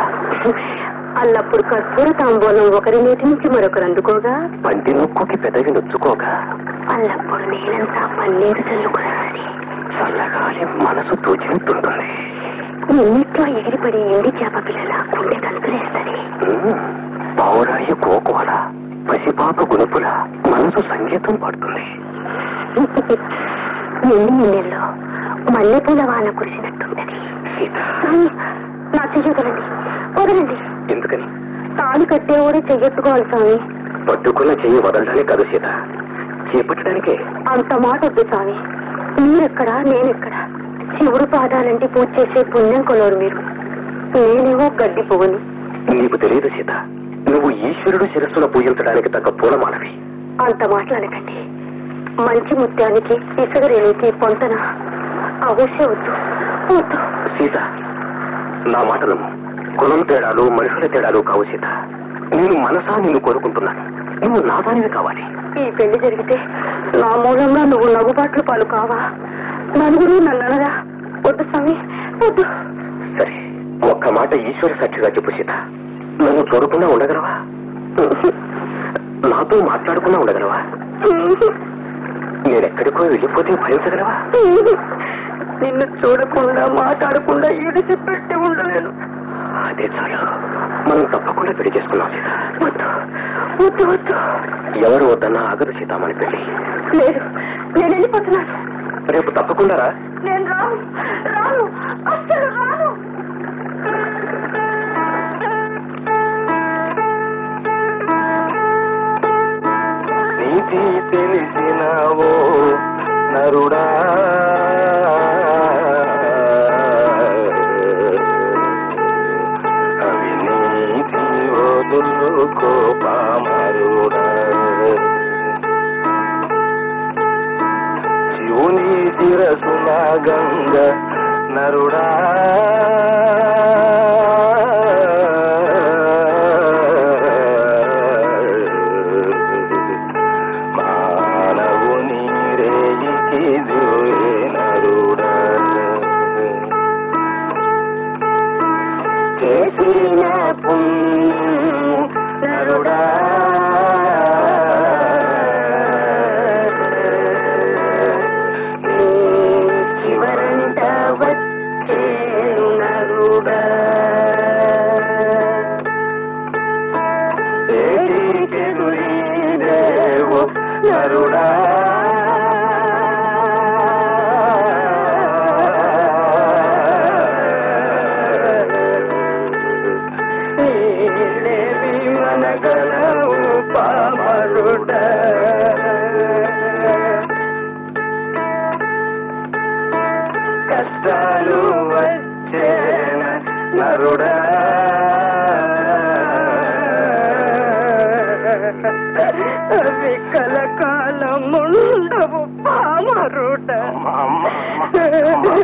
అల్లప్పుడు కస్తూర తాంబూలం ఒకరి నీటి నుంచి మరొకరు అందుకోగా? పంటి నొక్కుకి పెదవి నొచ్చుకోగా? అల్లప్పుడు నేనంతా పన్నీరు చల్లుకున్నది. చల్లగాలి మనసు తోచినట్టుంటుంది. ఎన్నిట్లో ఎగిరిపడి ఎండి చేప పిల్లల గుండె కలుపులేస్తుంది పావురాయి కోకోల పసిపాప గునుపుల మనసు సంగీతం పాడుతుంది. ఎన్ని ఎన్నెల్లో మల్లెపూల వాన కురిసినట్టుంటది. నా చెయ్యగలండి వదలండి. ఎందుకని? తాళి కట్టేవాడే చెయ్యెత్తుకోవాలి స్వామి. పట్టుకున్న చెయ్యి వదలడానికి కాదు సీత. చేపట్టడానికే. అంత మాట వద్దు స్వామి. మీరెక్కడా? నేనెక్కడా? శివుడు పాదాలంటే పూజ చేసే పుణ్యం కొలవరు మీరు. నేనేమో గడ్డి పువ్వుని. నీకు తెలియదు సీత. నువ్వు ఈశ్వరుడు శిరస్సును పూజించడానికి తగ్గ పూలమాలవి. అంత మాట్లాడకండి. మంచి ముత్యానికి ఇసుగరేణికి పొంతన. అవశ్య వద్దు. సీత నా మాటలు కులం తేడాలు మనుషుల తేడాలు కావు సీత. నేను మనసా నిన్ను కోరుకుంటున్నాను నువ్వు నా దానివి కావాలి. ఈ పెళ్ళి జరిగితే నా మూలంగా నువ్వు నవ్వుబాట్లు పాలు కావా? నలుగురు నన్ను అనగా వద్దు స్వామి వద్దు. సరే ఒక్క మాట ఈశ్వర సాక్షిగా చెప్పు సీత. నన్ను చూడకుండా ఉండగలవా? నాతో మాట్లాడకుండా ఉండగలవా? నేనెక్కడికో వెళ్ళిపోతే భరించగలవా? నిన్ను చూడకుండా మాట్లాడకుండా ఈడిచి పెట్టి ఉండలేను. అదే చాలు మనం తప్పకుండా పెళ్ళి చేసుకున్నాం వద్దు వద్దు వద్దు. ఎవరు వద్దన్నా ఆగదు సీత మన పెళ్ళి. లేదు నేను వెళ్ళిపోతున్నాను. రేపు తప్పకుండా రా. నేను రాను రాను అస్సలు రాను. నీతి తెలిసినావో నరుడా. వదులుకో పామరుడా. శివుని శిరసున గంగ నరుడా. నరుడా మనగలవు కష్టాలు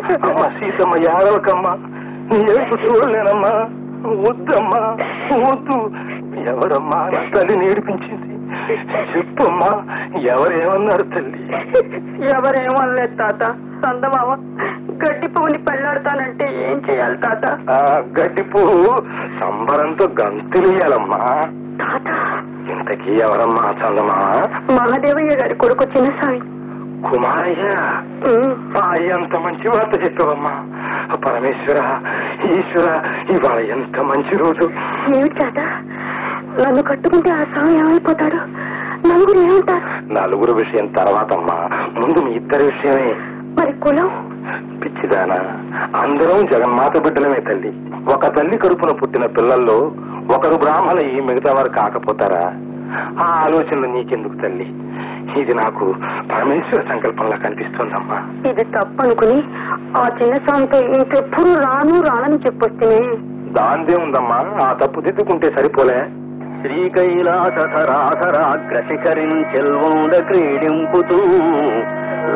సీతమ్మ యాదవకమ్మా నీ చూడలేనమ్మా. వద్దమ్మా వద్దు. ఎవరమ్మా నా తల్లిని ఏడిపించింది? చెప్పమ్మా ఎవరేమన్నారు తల్లి? ఎవరేమనలేదు తాత. సందమామ గడ్డి పువ్వుని పెళ్ళాడతానంటే ఏం చేయాలి తాత? ఆ గడ్డి పువ్వు సంబరంతో గంతులేయాలమ్మా తాత. ఇంతకీ ఎవరమ్మా చందమా మహాదేవయ్య గారి కొడుకు చిన్న సాయి కుమారయ్య ఎంత మంచి వార్త చెప్పావమ్మా. పరమేశ్వర ఈశ్వర ఇవాళ ఎంత మంచి రోజు. ఏమిటి తాత? నన్ను కట్టుకుంటే ఆ స్వామి ఏమైపోతాడు? నలుగురు ఏమంటారు? నలుగురు విషయం తర్వాతమ్మా. ముందు మీ ఇద్దరి విషయమే. మరి కులం? పిచ్చిదానా అందరం జగన్మాత బిడ్డలమే తల్లి. ఒక తల్లి కడుపున పుట్టిన పిల్లల్లో ఒకరు బ్రాహ్మణ ఈ మిగతా వారు కాకపోతారా? ఆ ఆలోచనలు నీకెందుకు తల్లి? ఇది నాకు పరమేశ్వర సంకల్పంలా కనిపిస్తోందమ్మా. ఇది తప్పనుకుని ఆ చిన్న స్వామితో ఇంకెప్పుడు రాను రానని చెప్పొస్తే దాందే ఉందమ్మా. ఆ తప్పు దిద్దుకుంటే సరిపోలే. శ్రీకైలాసరాధరాగ్రశిఖరిం చెల్వోండ క్రీడింపుతూ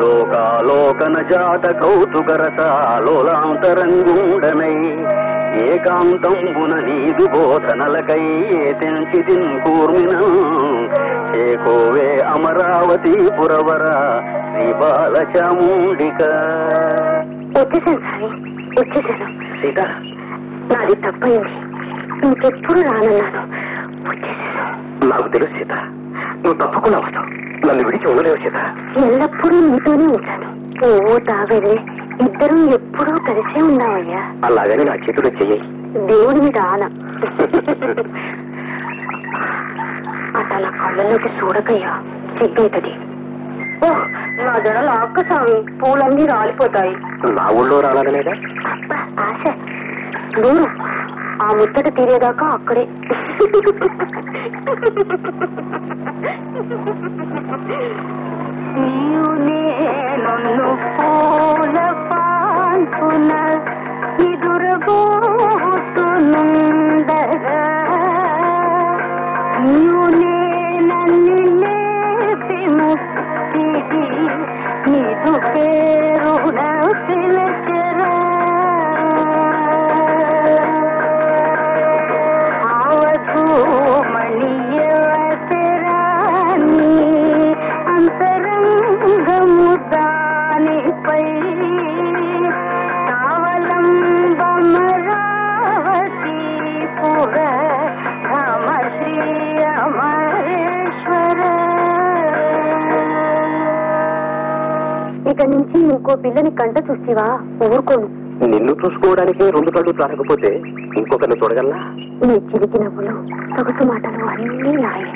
లోకాలోకన జాత కౌతుకరసాలోలాంతరంగూడనై ఏకాంతంబున నీదు బోధనలకై తెంచిదిన్ కూర్మిన? చేకోవే అమరావతి పురవర శ్రీబాల చాముండిక వచ్చేసాను సాయి వచ్చేసాను సీత. నాది తప్పైంది. ఇంకెప్పుడు రానన్నాను. వచ్చేసాను. నాకు తెలుసు సీత. నువ్వు తప్పకుండా వస్తావు. నన్ను విడిచి ఉండలేవు సీత. ఎల్లప్పుడూ నీతోనే ఉంటాను. నువ్వు తావేలే ఇద్దరం ఎప్పుడూ కలిసే ఉన్నావయ్యా. అలాగని నా చేతిలో చెయ్యి. దేవుడి మీద ఆన. నా కళ్ళలోకి చూడకయ్యా. సిగ్గైతది ఓ నా జడలు ఆక్క స్వామి పూలన్నీ రాలిపోతాయి. నా ఊళ్ళో అబ్బా, ఆశ. దూరం. ఆ ముచ్చట తీరేదాకా అక్కడే. నీవు నేను పూల పాల్పున ఎదురబోతునుండగా నీవు నేనన్ని లేపి నీదు పేరున ఇక నుంచి ఇంకో పిల్లని కంట చూసివా? ఊరుకోను. నిన్ను చూసుకోవడానికే రెండు కళ్ళు చాలకపోతే ఇంకొకరిని చూడగలనా? నీ చిలికి నవ్వులు సొగసు మాటలు అన్నీ నాయే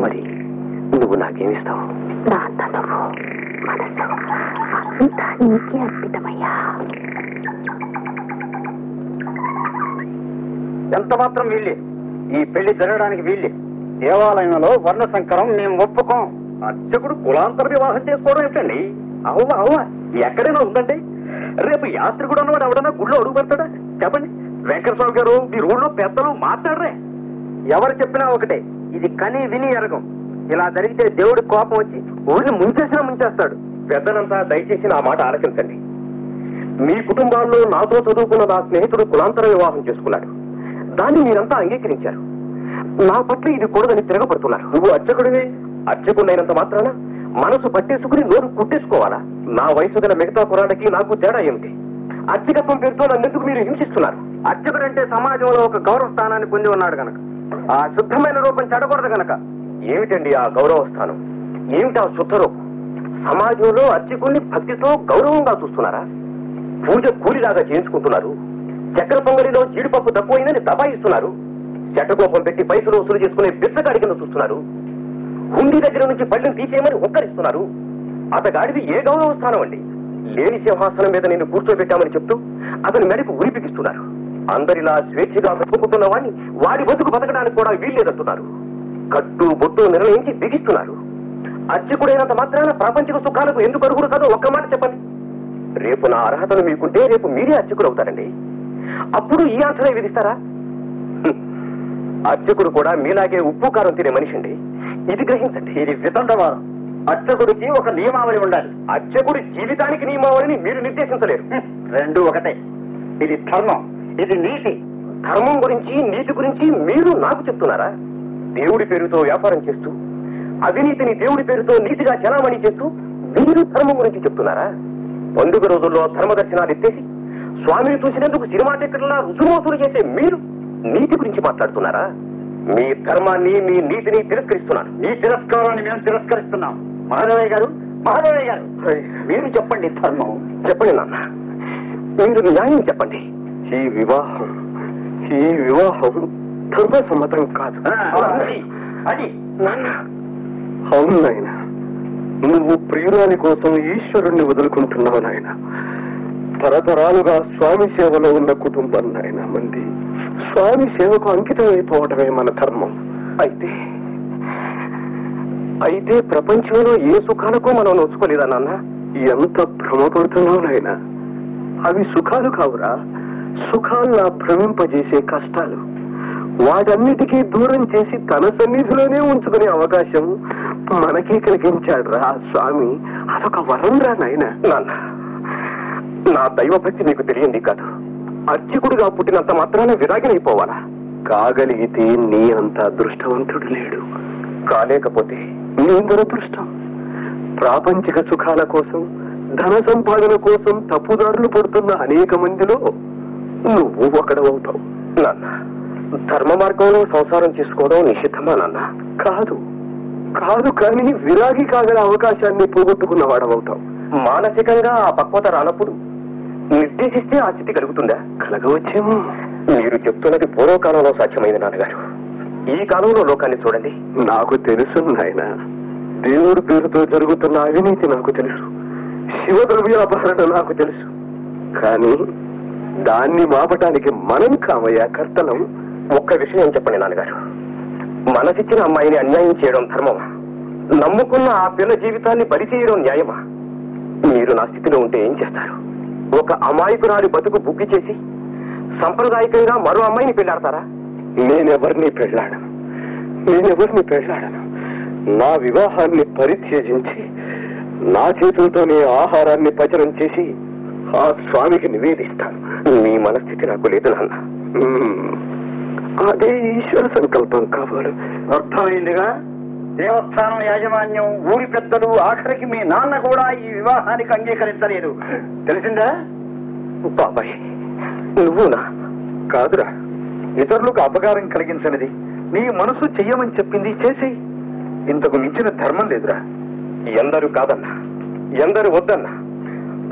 మరి నువ్వు నాకేమిస్తావు? నా తనువు మనసు అంతా నీకే అర్పితమయ్యా. ఎంత మాత్రం వీళ్ళే? ఈ పెళ్ళి జరగడానికి వీళ్ళే. దేవాలయంలో వర్ణ సంకరం మేము ఒప్పుకోం. అర్చకుడు కులాంతర వివాహం చేసుకోవడం ఏమిటండి అవ్వ అవ్వ ఎక్కడైనా ఉందండి? రేపు యాత్రికుడు అన్నవాడు ఎవడన్నా గుళ్ళో అడుగు పెడతాడా? చెప్పండి. వెంకటస్వామి గారు మీ ఊళ్ళో పెద్దలు మాట్లాడరే. ఎవరు చెప్పినా ఒకటే ఇది కని విని ఎరగం. ఇలా జరిగితే దేవుడి కోపం వచ్చి ఊరిని ముంచేసినా ముంచేస్తాడు. పెద్దలంతా దయచేసి నా మాట ఆలకించండి. మీ కుటుంబాల్లో నాతో చదువుకున్న నా స్నేహితుడు కులాంతర వివాహం చేసుకున్నాడు. దాన్ని మీరంతా అంగీకరించారు. నా పట్ల ఇది కూడదని తిరగబడుతున్నారు. నువ్వు అర్చకుడివి. అర్చకుడైనంత మాత్రాన మనసు పట్టేసుకుని నోరు కుట్టేసుకోవాలా? నా వయసు గల మిగతా కురాలకి నాకు తేడా ఏమిటి? అర్చకత్వం పేరుతో నన్నెందుకు మీరు హింసిస్తున్నారు? అర్చకుడంటే సమాజంలో ఒక గౌరవ స్థానాన్ని పొంది ఉన్నాడు గనక. ఆ శుద్ధమైన రూపం చెడకూడదు గనక. ఏమిటండి ఆ గౌరవ స్థానం? ఏమిటి ఆ శుద్ధరూపం సమాజంలో అర్చకుల్ని భక్తితో గౌరవంగా చూస్తున్నారా? పూజ కూలిలాగా చేయించుకుంటున్నారు? చక్కెర పొంగలిలో జీడిపప్పు తక్కువైందని దబాయిస్తున్నారు చెట్టకోపం పెట్టి పైసలు వసూలు చేసుకునే బిచ్చగాడి కింద చూస్తున్నారు? గుండి దగ్గర నుంచి పళ్ళని తీసేయమని ఒక్కరిస్తున్నారు అతగాడిది ఏ గౌరవ స్థానం అండి? లేని సింహాసనం మీద నిన్ను కూర్చోబెట్టామని చెప్తూ అతని మెడకు ఉరిపికిస్తున్నారు అందరిలా స్వేచ్ఛగా బ్రతుకుతున్న వాడిని వాడి బతుకు బతకడానికి కూడా వీల్లేదంటున్నారు. కట్టు బొట్టు నిర్ణయించి బిగిస్తున్నారు. అర్చకుడైనంత మాత్రాన ప్రాపంచిక సుఖాలకు ఎందుకు అరుగురు కాదో ఒక్క మాట చెప్పండి. రేపు నా అర్హతలు మీకుంటే రేపు మీరే అర్చకుడు అవుతారండి. అప్పుడు ఈ ఆన్సరే విధిస్తారా? అర్చకుడు కూడా మీలాగే ఉప్పు కారం తినే మనిషి అండి. ఇది గ్రహించండి. ఇది వితండవాదం అర్చకుడికి ఒక నియమావళి ఉండాలి. అర్చకుడి జీవితానికి నియమావళిని మీరు నిర్దేశించలేరు. రెండు ఒకటే. ఇది ధర్మం. ఇది నీతి. ధర్మం గురించి నీతి గురించి మీరు నాకు చెప్తున్నారా? దేవుడి పేరుతో వ్యాపారం చేస్తూ అవినీతిని దేవుడి పేరుతో నీతిగా చలామణి చేస్తూ మీరు ధర్మం గురించి చెప్తున్నారా? పండుగ రోజుల్లో ధర్మ దర్శనాలు ఎత్తేసి స్వామిని చూసినందుకు సినిమా టికెట్లా రుజుమోసులు చేసే మీరు నీతి గురించి మాట్లాడుతున్నారా? మీ ధర్మాన్ని మీ నీతిని తిరస్కరిస్తున్నారు ఈ తిరస్కారాన్ని మేము తిరస్కరిస్తున్నాం. మహాదేవయ్య గారు మహాదేవయ్య గారు. మీరు చెప్పండి ధర్మం. చెప్పండి నాన్న. మీరు న్యాయం చెప్పండి. ఈ వివాహం ఈ వివాహం ధర్మ సమ్మతం కాదు అది అది. నాన్న అవును నాయన. నువ్వు ప్రియురాలి కోసం ఈశ్వరుణ్ణి వదులుకుంటున్నావు నాయన. తరతరాలుగా స్వామి సేవలో ఉన్న కుటుంబం నాయన మంది. స్వామి సేవకు అంకితం అయిపోవటమే మన ధర్మం. అయితే అయితే ప్రపంచంలో ఏ సుఖాలకు మనం నొచ్చుకోలేదా నాన్న? ఎంత భ్రమపడుతున్నావు నాయన. అవి సుఖాలు కావురా. సుఖాల్లా భ్రమింపజేసే కష్టాలు. వాటన్నిటికీ దూరం చేసి తన సన్నిధిలోనే ఉంచుకునే అవకాశం మనకే కలిగించాడు రా స్వామి. అదొక వరం రా నాయన. నాన్న నా దైవభక్తి నీకు తెలియంది కాదు. అర్చకుడిగా పుట్టినంత మాత్రాన విరాగినైపోవాలా? కాగలిగితే నీ అంత అదృష్టవంతుడు లేడు. కాలేకపోతే నీ దురదృష్టం. ప్రాపంచిక సుఖాల కోసం ధన సంపాదన కోసం తప్పుదారులు పడుతున్న అనేక మందిలో నువ్వు ఒకడవవుతావు నాన్న ధర్మ మార్గంలో సంసారం చేసుకోవడం నిషిద్ధమా నాన్న? కాదు. కాదు కానీ విరాగి కాగల అవకాశాన్ని పోగొట్టుకున్న వాడవవుతావు మానసికంగా ఆ పక్వత రానప్పుడు నిర్దేశిస్తే ఆ స్థితి కలుగుతుందా? కలగవచ్చేమో. మీరు చెప్తున్నది పూర్వకాలంలో సాధ్యమైంది నాన్నగారు. ఈ కాలంలో లోకాన్ని చూడండి. నాకు తెలుసు నాయన. దేవుడి పేరుతో జరుగుతున్న అవినీతి నాకు తెలుసు. శివ ద్రవ్యాపహరణ నాకు తెలుసు. కానీ దాన్ని మాపటానికి మనం కామయ్యా కర్తలం ఒక్క విషయం చెప్పండి నాన్నగారు. మనసిచ్చిన అమ్మాయిని అన్యాయం చేయడం ధర్మమా? నమ్ముకున్న ఆ పిల్ల జీవితాన్ని బలి చేయడం న్యాయమా? మీరు నా స్థితిలో ఉంటే ఏం చేస్తారు? ఒక అమాయకురాలి బతుకు బుక్కి చేసి సంప్రదాయకంగా మరో అమ్మాయిని పెళ్ళాడతారా? నేనెవరిని పెళ్ళాడను? నేనెవరిని పెళ్ళాడను? నా వివాహాన్ని పరిత్యజించి నా చేతులతోనే ఆహారాన్ని పచనం చేసి ఆ స్వామికి నివేదిస్తాను. మీ మనస్థితి నాకు లేదు నాన్న. అదే ఈశ్వర సంకల్పం కావాలి. అర్థమైందిగా? దేవస్థానం యాజమాన్యం ఊరి పెద్దలు ఆఖరికి మీ నాన్న కూడా ఈ వివాహానికి అంగీకరించలేదు. తెలిసిందా? బాబాయ్ నువ్వునా? కాదురా. ఇతరులకు అపకారం కలిగించనిది. నీ మనసు చెయ్యమని చెప్పింది చేసి ఇంతకు మించిన ధర్మం లేదురా. ఎందరు కాదన్నా ఎందరు వద్దన్నా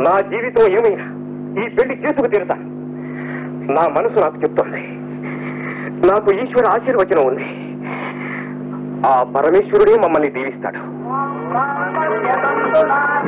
నా జీవితం ఏమైనా ఈ పెళ్ళి చేసుకు తీరుతా. నా మనసు నాకు చెప్తోంది. నాకు ఈశ్వర ఆశీర్వచనం ఉంది. ఆ పరమేశ్వరుడే మమ్మల్ని దీవిస్తాడు. చల్లని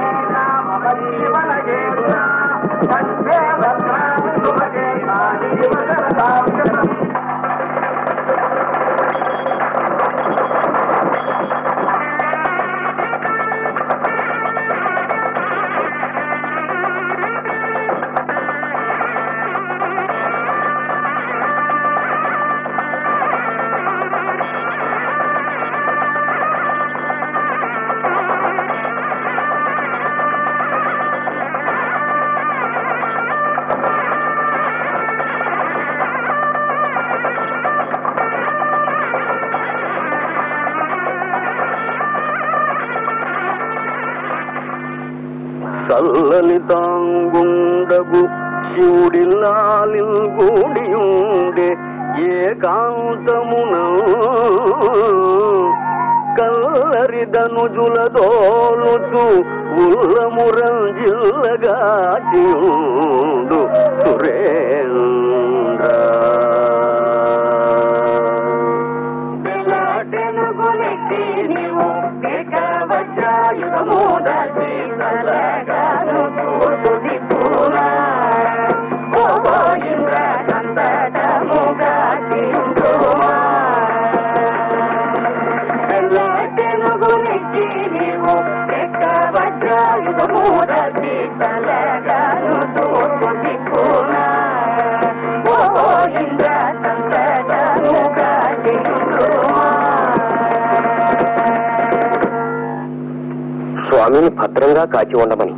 కాచి ఉండమని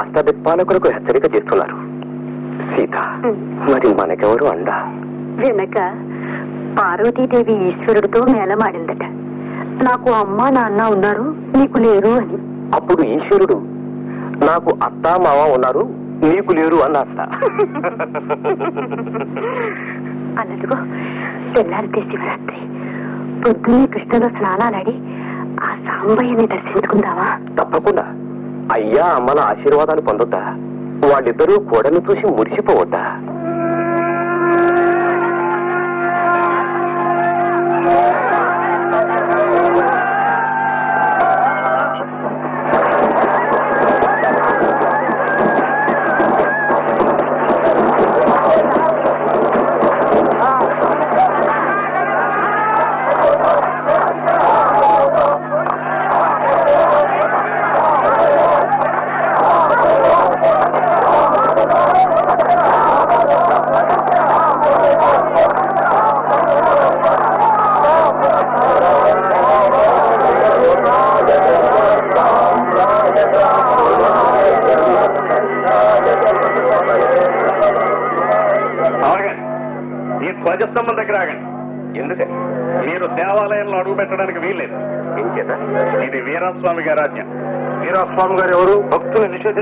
అష్టదిక్పాలకులకు హెచ్చరిక చేస్తున్నారు. సీత మరి మనకెవరు అండా? వెనక పార్వతీదేవి ఈశ్వరుడితో మేళమాడిందట నాకు అమ్మ నాన్న ఉన్నారు నీకు లేరు అని. అప్పుడు ఈశ్వరుడు నాకు అత్తా మావ ఉన్నారు నీకు లేరు అన్నట్ట అన్నట్టుగా తెల్లారితే శివరాత్రి పొద్దున్నే కృష్ణలో స్నానాలాడి ఆ సాంబయ్యని దర్శించుకుందావా తప్పకుండా. అయ్యా అమ్మల ఆశీర్వాదాలు పొందొద్దా? వాళ్ళిద్దరూ కోడను చూసి మురిసిపోవద్దా?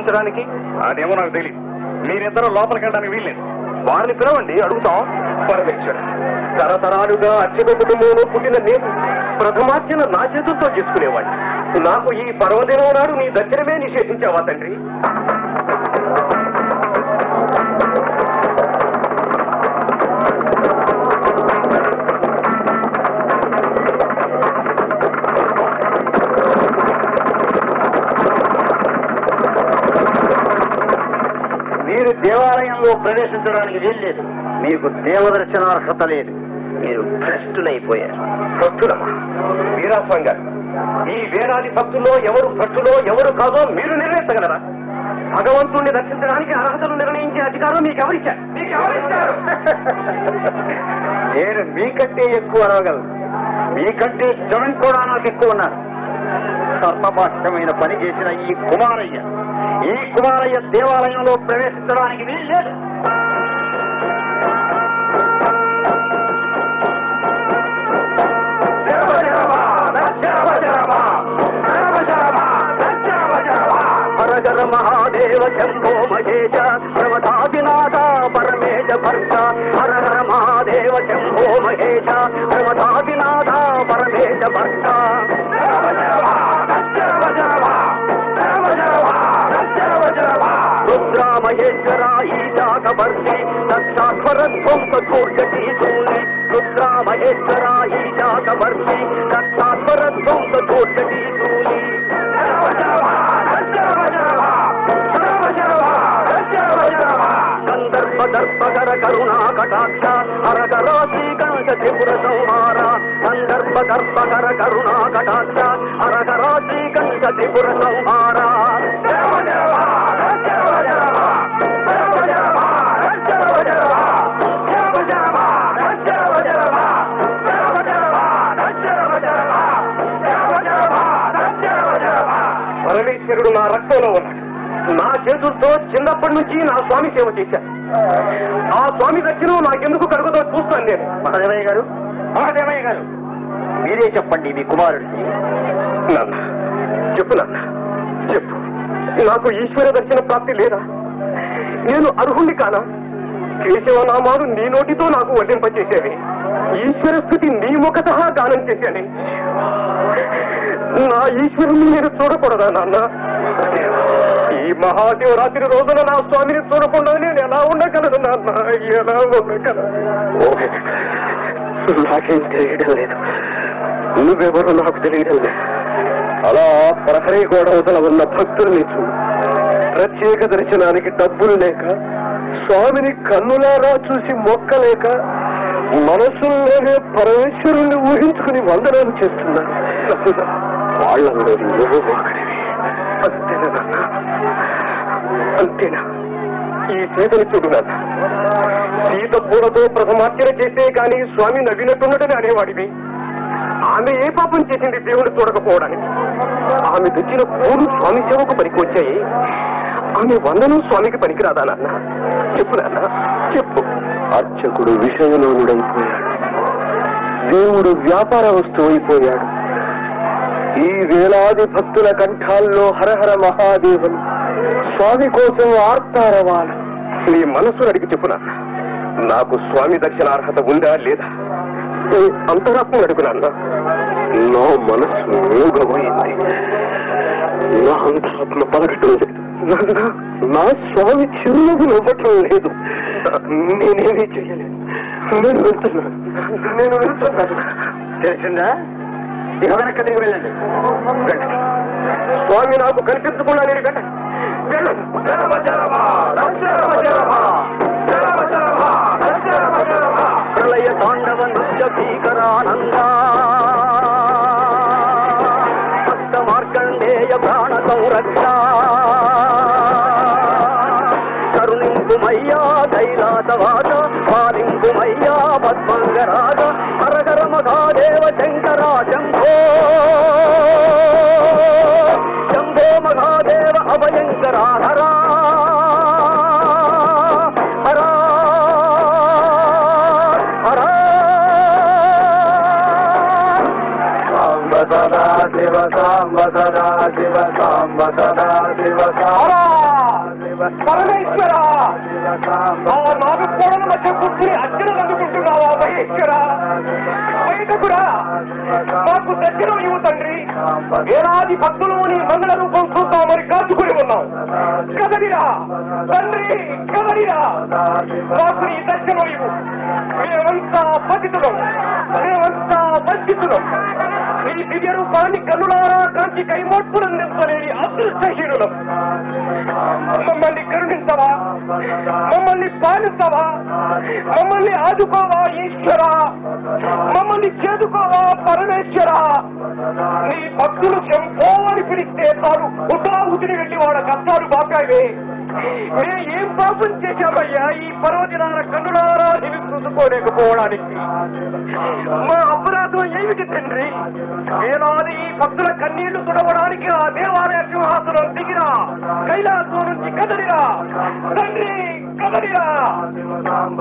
నిషేధించడానికి అదేమో నాకు తెలియదు మీరిద్దరూ లోపలికి వెళ్ళడానికి వీల్లేదు. వారిని పిలవండి అడుగుతాం. పరమేశ్వర తరతరాలుగా అత్యక కుటుంబంలో పుట్టిన నేను ప్రథమార్చన నా చేతులతో చేసుకునేవాడిని. నాకు ఈ పర్వదినం నాడు నీ దర్శనమే నిషేధించావా తండ్రి? దేవాలయంలో ప్రవేశించడానికి వీల్లేదు మీకు దేవదర్శనార్హత లేదు. మీరు భ్రష్టులైపోయారు. భక్తులమా? వీరాస్వామి గారు ఈ వేలాది భక్తుల్లో ఎవరు భక్తులో ఎవరు కాదో మీరు నిర్ణయించగలరా? భగవంతుణ్ణి దర్శించడానికి అర్హతను నిర్ణయించే అధికారం మీకు ఎవరిచ్చారు మీకు ఎవరిచ్చారు నేను మీకంటే ఎక్కువ అనగలను మీకంటే జనం కూడా నాకు ఎక్కువ ఉన్నారు. సర్వభాష్యమైన పని చేసిన ఈ కుమారయ్య. ఈ కుమారయ్య దేవాలయంలో ప్రవేశించడానికి వీల్లేదు. ధ్వంస ధూర్జటి కరుణా కటాక్ష హరగరా శ్రీకంఠ త్రిపుర సంహార గంధర్వ దర్పగర కరుణా కటాక్ష హరగరా శ్రీకంఠ త్రిపుర సంహారా చేతులతో చిన్నప్పటి నుంచి నా స్వామి సేవ చేశాను ఆ స్వామి దర్శనం నాకెందుకు కలుగుతో చూస్తాను నేను. మహదేవయ్య గారు మహదేవయ్య గారు మీరే చెప్పండి మీ కుమారుడికి. నాన్న చెప్పు నాన్న చెప్పు. నాకు ఈశ్వర దర్శన ప్రాప్తి లేదా? నేను అర్హుణ్ణి కానా? కేశవనామాలు నీ నోటితో నాకు వడ్డింపచేసేవి. ఈశ్వర స్థుతి నీ ముఖత గానం చేశాని నా ఈశ్వరుని నేను చూడకూడదా నాన్న? ఈ మహాశివరాత్రి రోజున నా స్వామిని చూడకుండా నేను ఎలా ఉండగలను నాన్న? ఎలా ఉండగలను? నాకేం తెలియడం లేదు. నువ్వెవరో నాకు తెలియడం లేదు. అలా ప్రహరీ గోడవతల ఉన్న భక్తుల్ని చూడు. ప్రత్యేక దర్శనానికి డబ్బులు లేక స్వామిని కన్నులారా చూసి మొక్కలేక మనసుల్లోనే పరమేశ్వరుణ్ణి ఊహించుకుని వందనాలు చేస్తున్నారు. వాళ్ళలో నువ్వు ఒకడివి అంతేనా నాన్న? అంతేనా? ఈ సీతను చూడు నాన్న సీత పూలతో ప్రథమార్చన చేసే కానీ స్వామి నవ్వినట్టున్నదని అనేవాడివి. ఆమె ఏ పాపం చేసింది దేవుడు చూడకపోవడానికి? ఆమె తెచ్చిన పూలు స్వామి సేవకు పనికొచ్చాయి. ఆమె వందనం స్వామికి పనికిరాదా నాన్న? చెప్పు నాన్న చెప్పు. అర్చకుడు విషయలోనుడైపోయాడు దేవుడు వ్యాపార వస్తువు అయిపోయాడు. ఈ వేలాది భక్తుల కంఠాల్లో హరహర మహాదేవన్ స్వామి కోసం ఆర్తారవాలు నీ మనసు అడిగి చెప్పు నాన్న నాకు స్వామి దర్శనార్హత ఉందా లేదా? అంతరాత్మ అడుగు నాన్న నా మనసు మూగమైంది. నా అంతరాత్మ పలకటం లేదు నా స్వామి చిరునవ్వు నవ్వటం లేదు. నేనేమీ చేయలేదు నేను వెళ్తున్నాను నేను వెళ్తున్నాను తెలిసిందా ఇక వెనక్కి తిరిగి వెళ్ళండి. స్వామి నాకు కనిపించకుండా నేను వెళ్ళండి. ప్రళయ తాండవ నృత్య భీకరానంద. భక్త మార్కండేయ ప్రాణ సంరక్ష. కరుణింకుమయ్యా కైలాసవాస పాలింపుమయ్యా పద్మంగరాజ. సాంబ సదా శివ సాంబ సదా శివ పరమేశ్వర ఆ నాగకోడల మధ్య కూర్చుని అర్చనలు అందుకుంటున్నావా మహేశ్వర బయటకురా మాకు దర్శనం ఇవ్వు తండ్రి వేలాది భక్తులు నీ మంగళ రూపం చూద్దామని కాచుకుని ఉన్నాం కదలిరా తండ్రి కదలిరా మాకు నీ దర్శనం ఇవ్వు మేమంతా పతితులం మేమంతా వంచితులం నీ దివ్య రూపాన్ని కన్నులారా కాంచి కైమోట్పులందించలేని అదృష్టహీనులం. మమ్మల్ని కరుణించవా? మమ్మల్ని పాలించవా? మమ్మల్ని ఆదుకోవా ఈశ్వర? మమ్మల్ని చేదుకోవా పరమేశ్వర? నీ భక్తులు శంభో అని పిలిస్తే చాలు. ఉటాహుతిని వెళ్ళి వాళ్ళ కష్టాలు బాకాయే మేము ఏం పాపం చేశామయ్యా ఈ పర్వదినాల కన్నులారా నిన్ను చూసుకోలేకపోవడానికి. మా అపరాధం ఏమిటి తండ్రి? వేలాది ఈ భక్తుల కన్నీళ్ళు తుడవడానికి ఆ దేవాలయ సింహాసనం దిగిరా. కైలాసం నుంచి కదలిరా. తండ్రి కదలిరా. సాంబ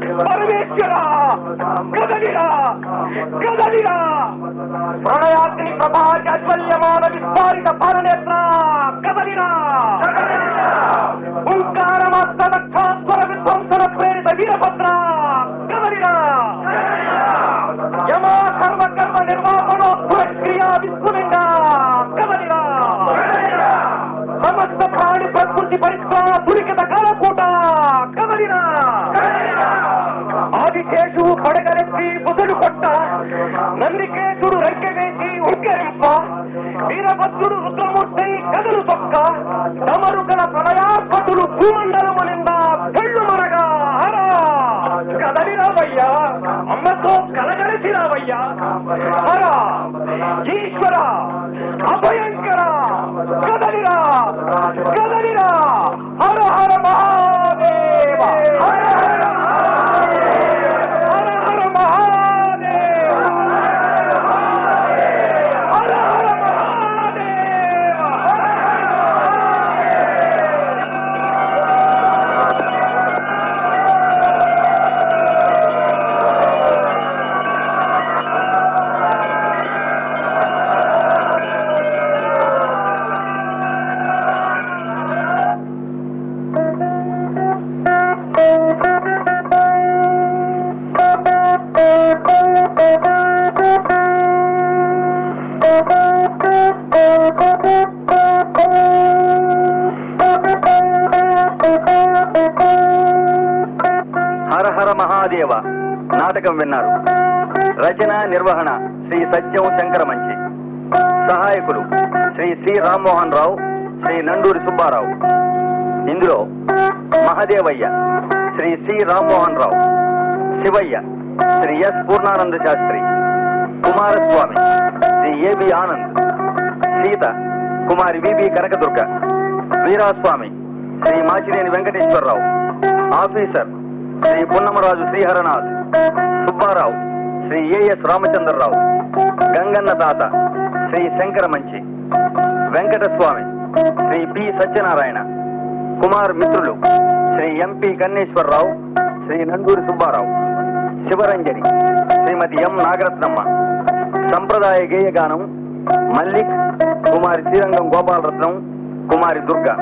परमेश्वर कदली कदली प्रणयाग्नि प्रभाग विस्तारित भरने ఈశ్వర నిర్వహణ శ్రీ సత్యం శంకర మంచి. సహాయకులు శ్రీ సి రామ్మోహన్ రావు శ్రీ నండూరి సుబ్బారావు. ఇందులో Mahadevayya Shri C Rammohan Rao. Shivayya Shri S Purnananda Sastri. Kumaraswamy Shri A B Anand. Sita Kumari V B Kanakadurga. Veeraswamy Shri Machineni Venkateswararao. Officer Shri Punnamaraju Sriharanath. Subbarao Shri A S Ramachandrarao Ganganna తాత శ్రీ శంకర మంచి Venkataswamy Shri P. Satyanarayana Kumar మిత్రులు Shri M P Kanneswararao Shri Nanduri Subbarao Sivaranjani Shrimati M. Nagaratnamma సంప్రదాయ గేయగానం మల్లిక్ కుమారి శ్రీరంగం గోపాలరత్నం కుమారి దుర్గా.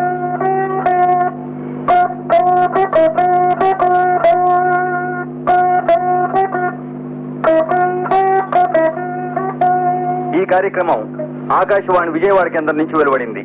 కార్యక్రమం ఆకాశవాణి విజయవాడ కేంద్రం నుంచి వెలువడింది.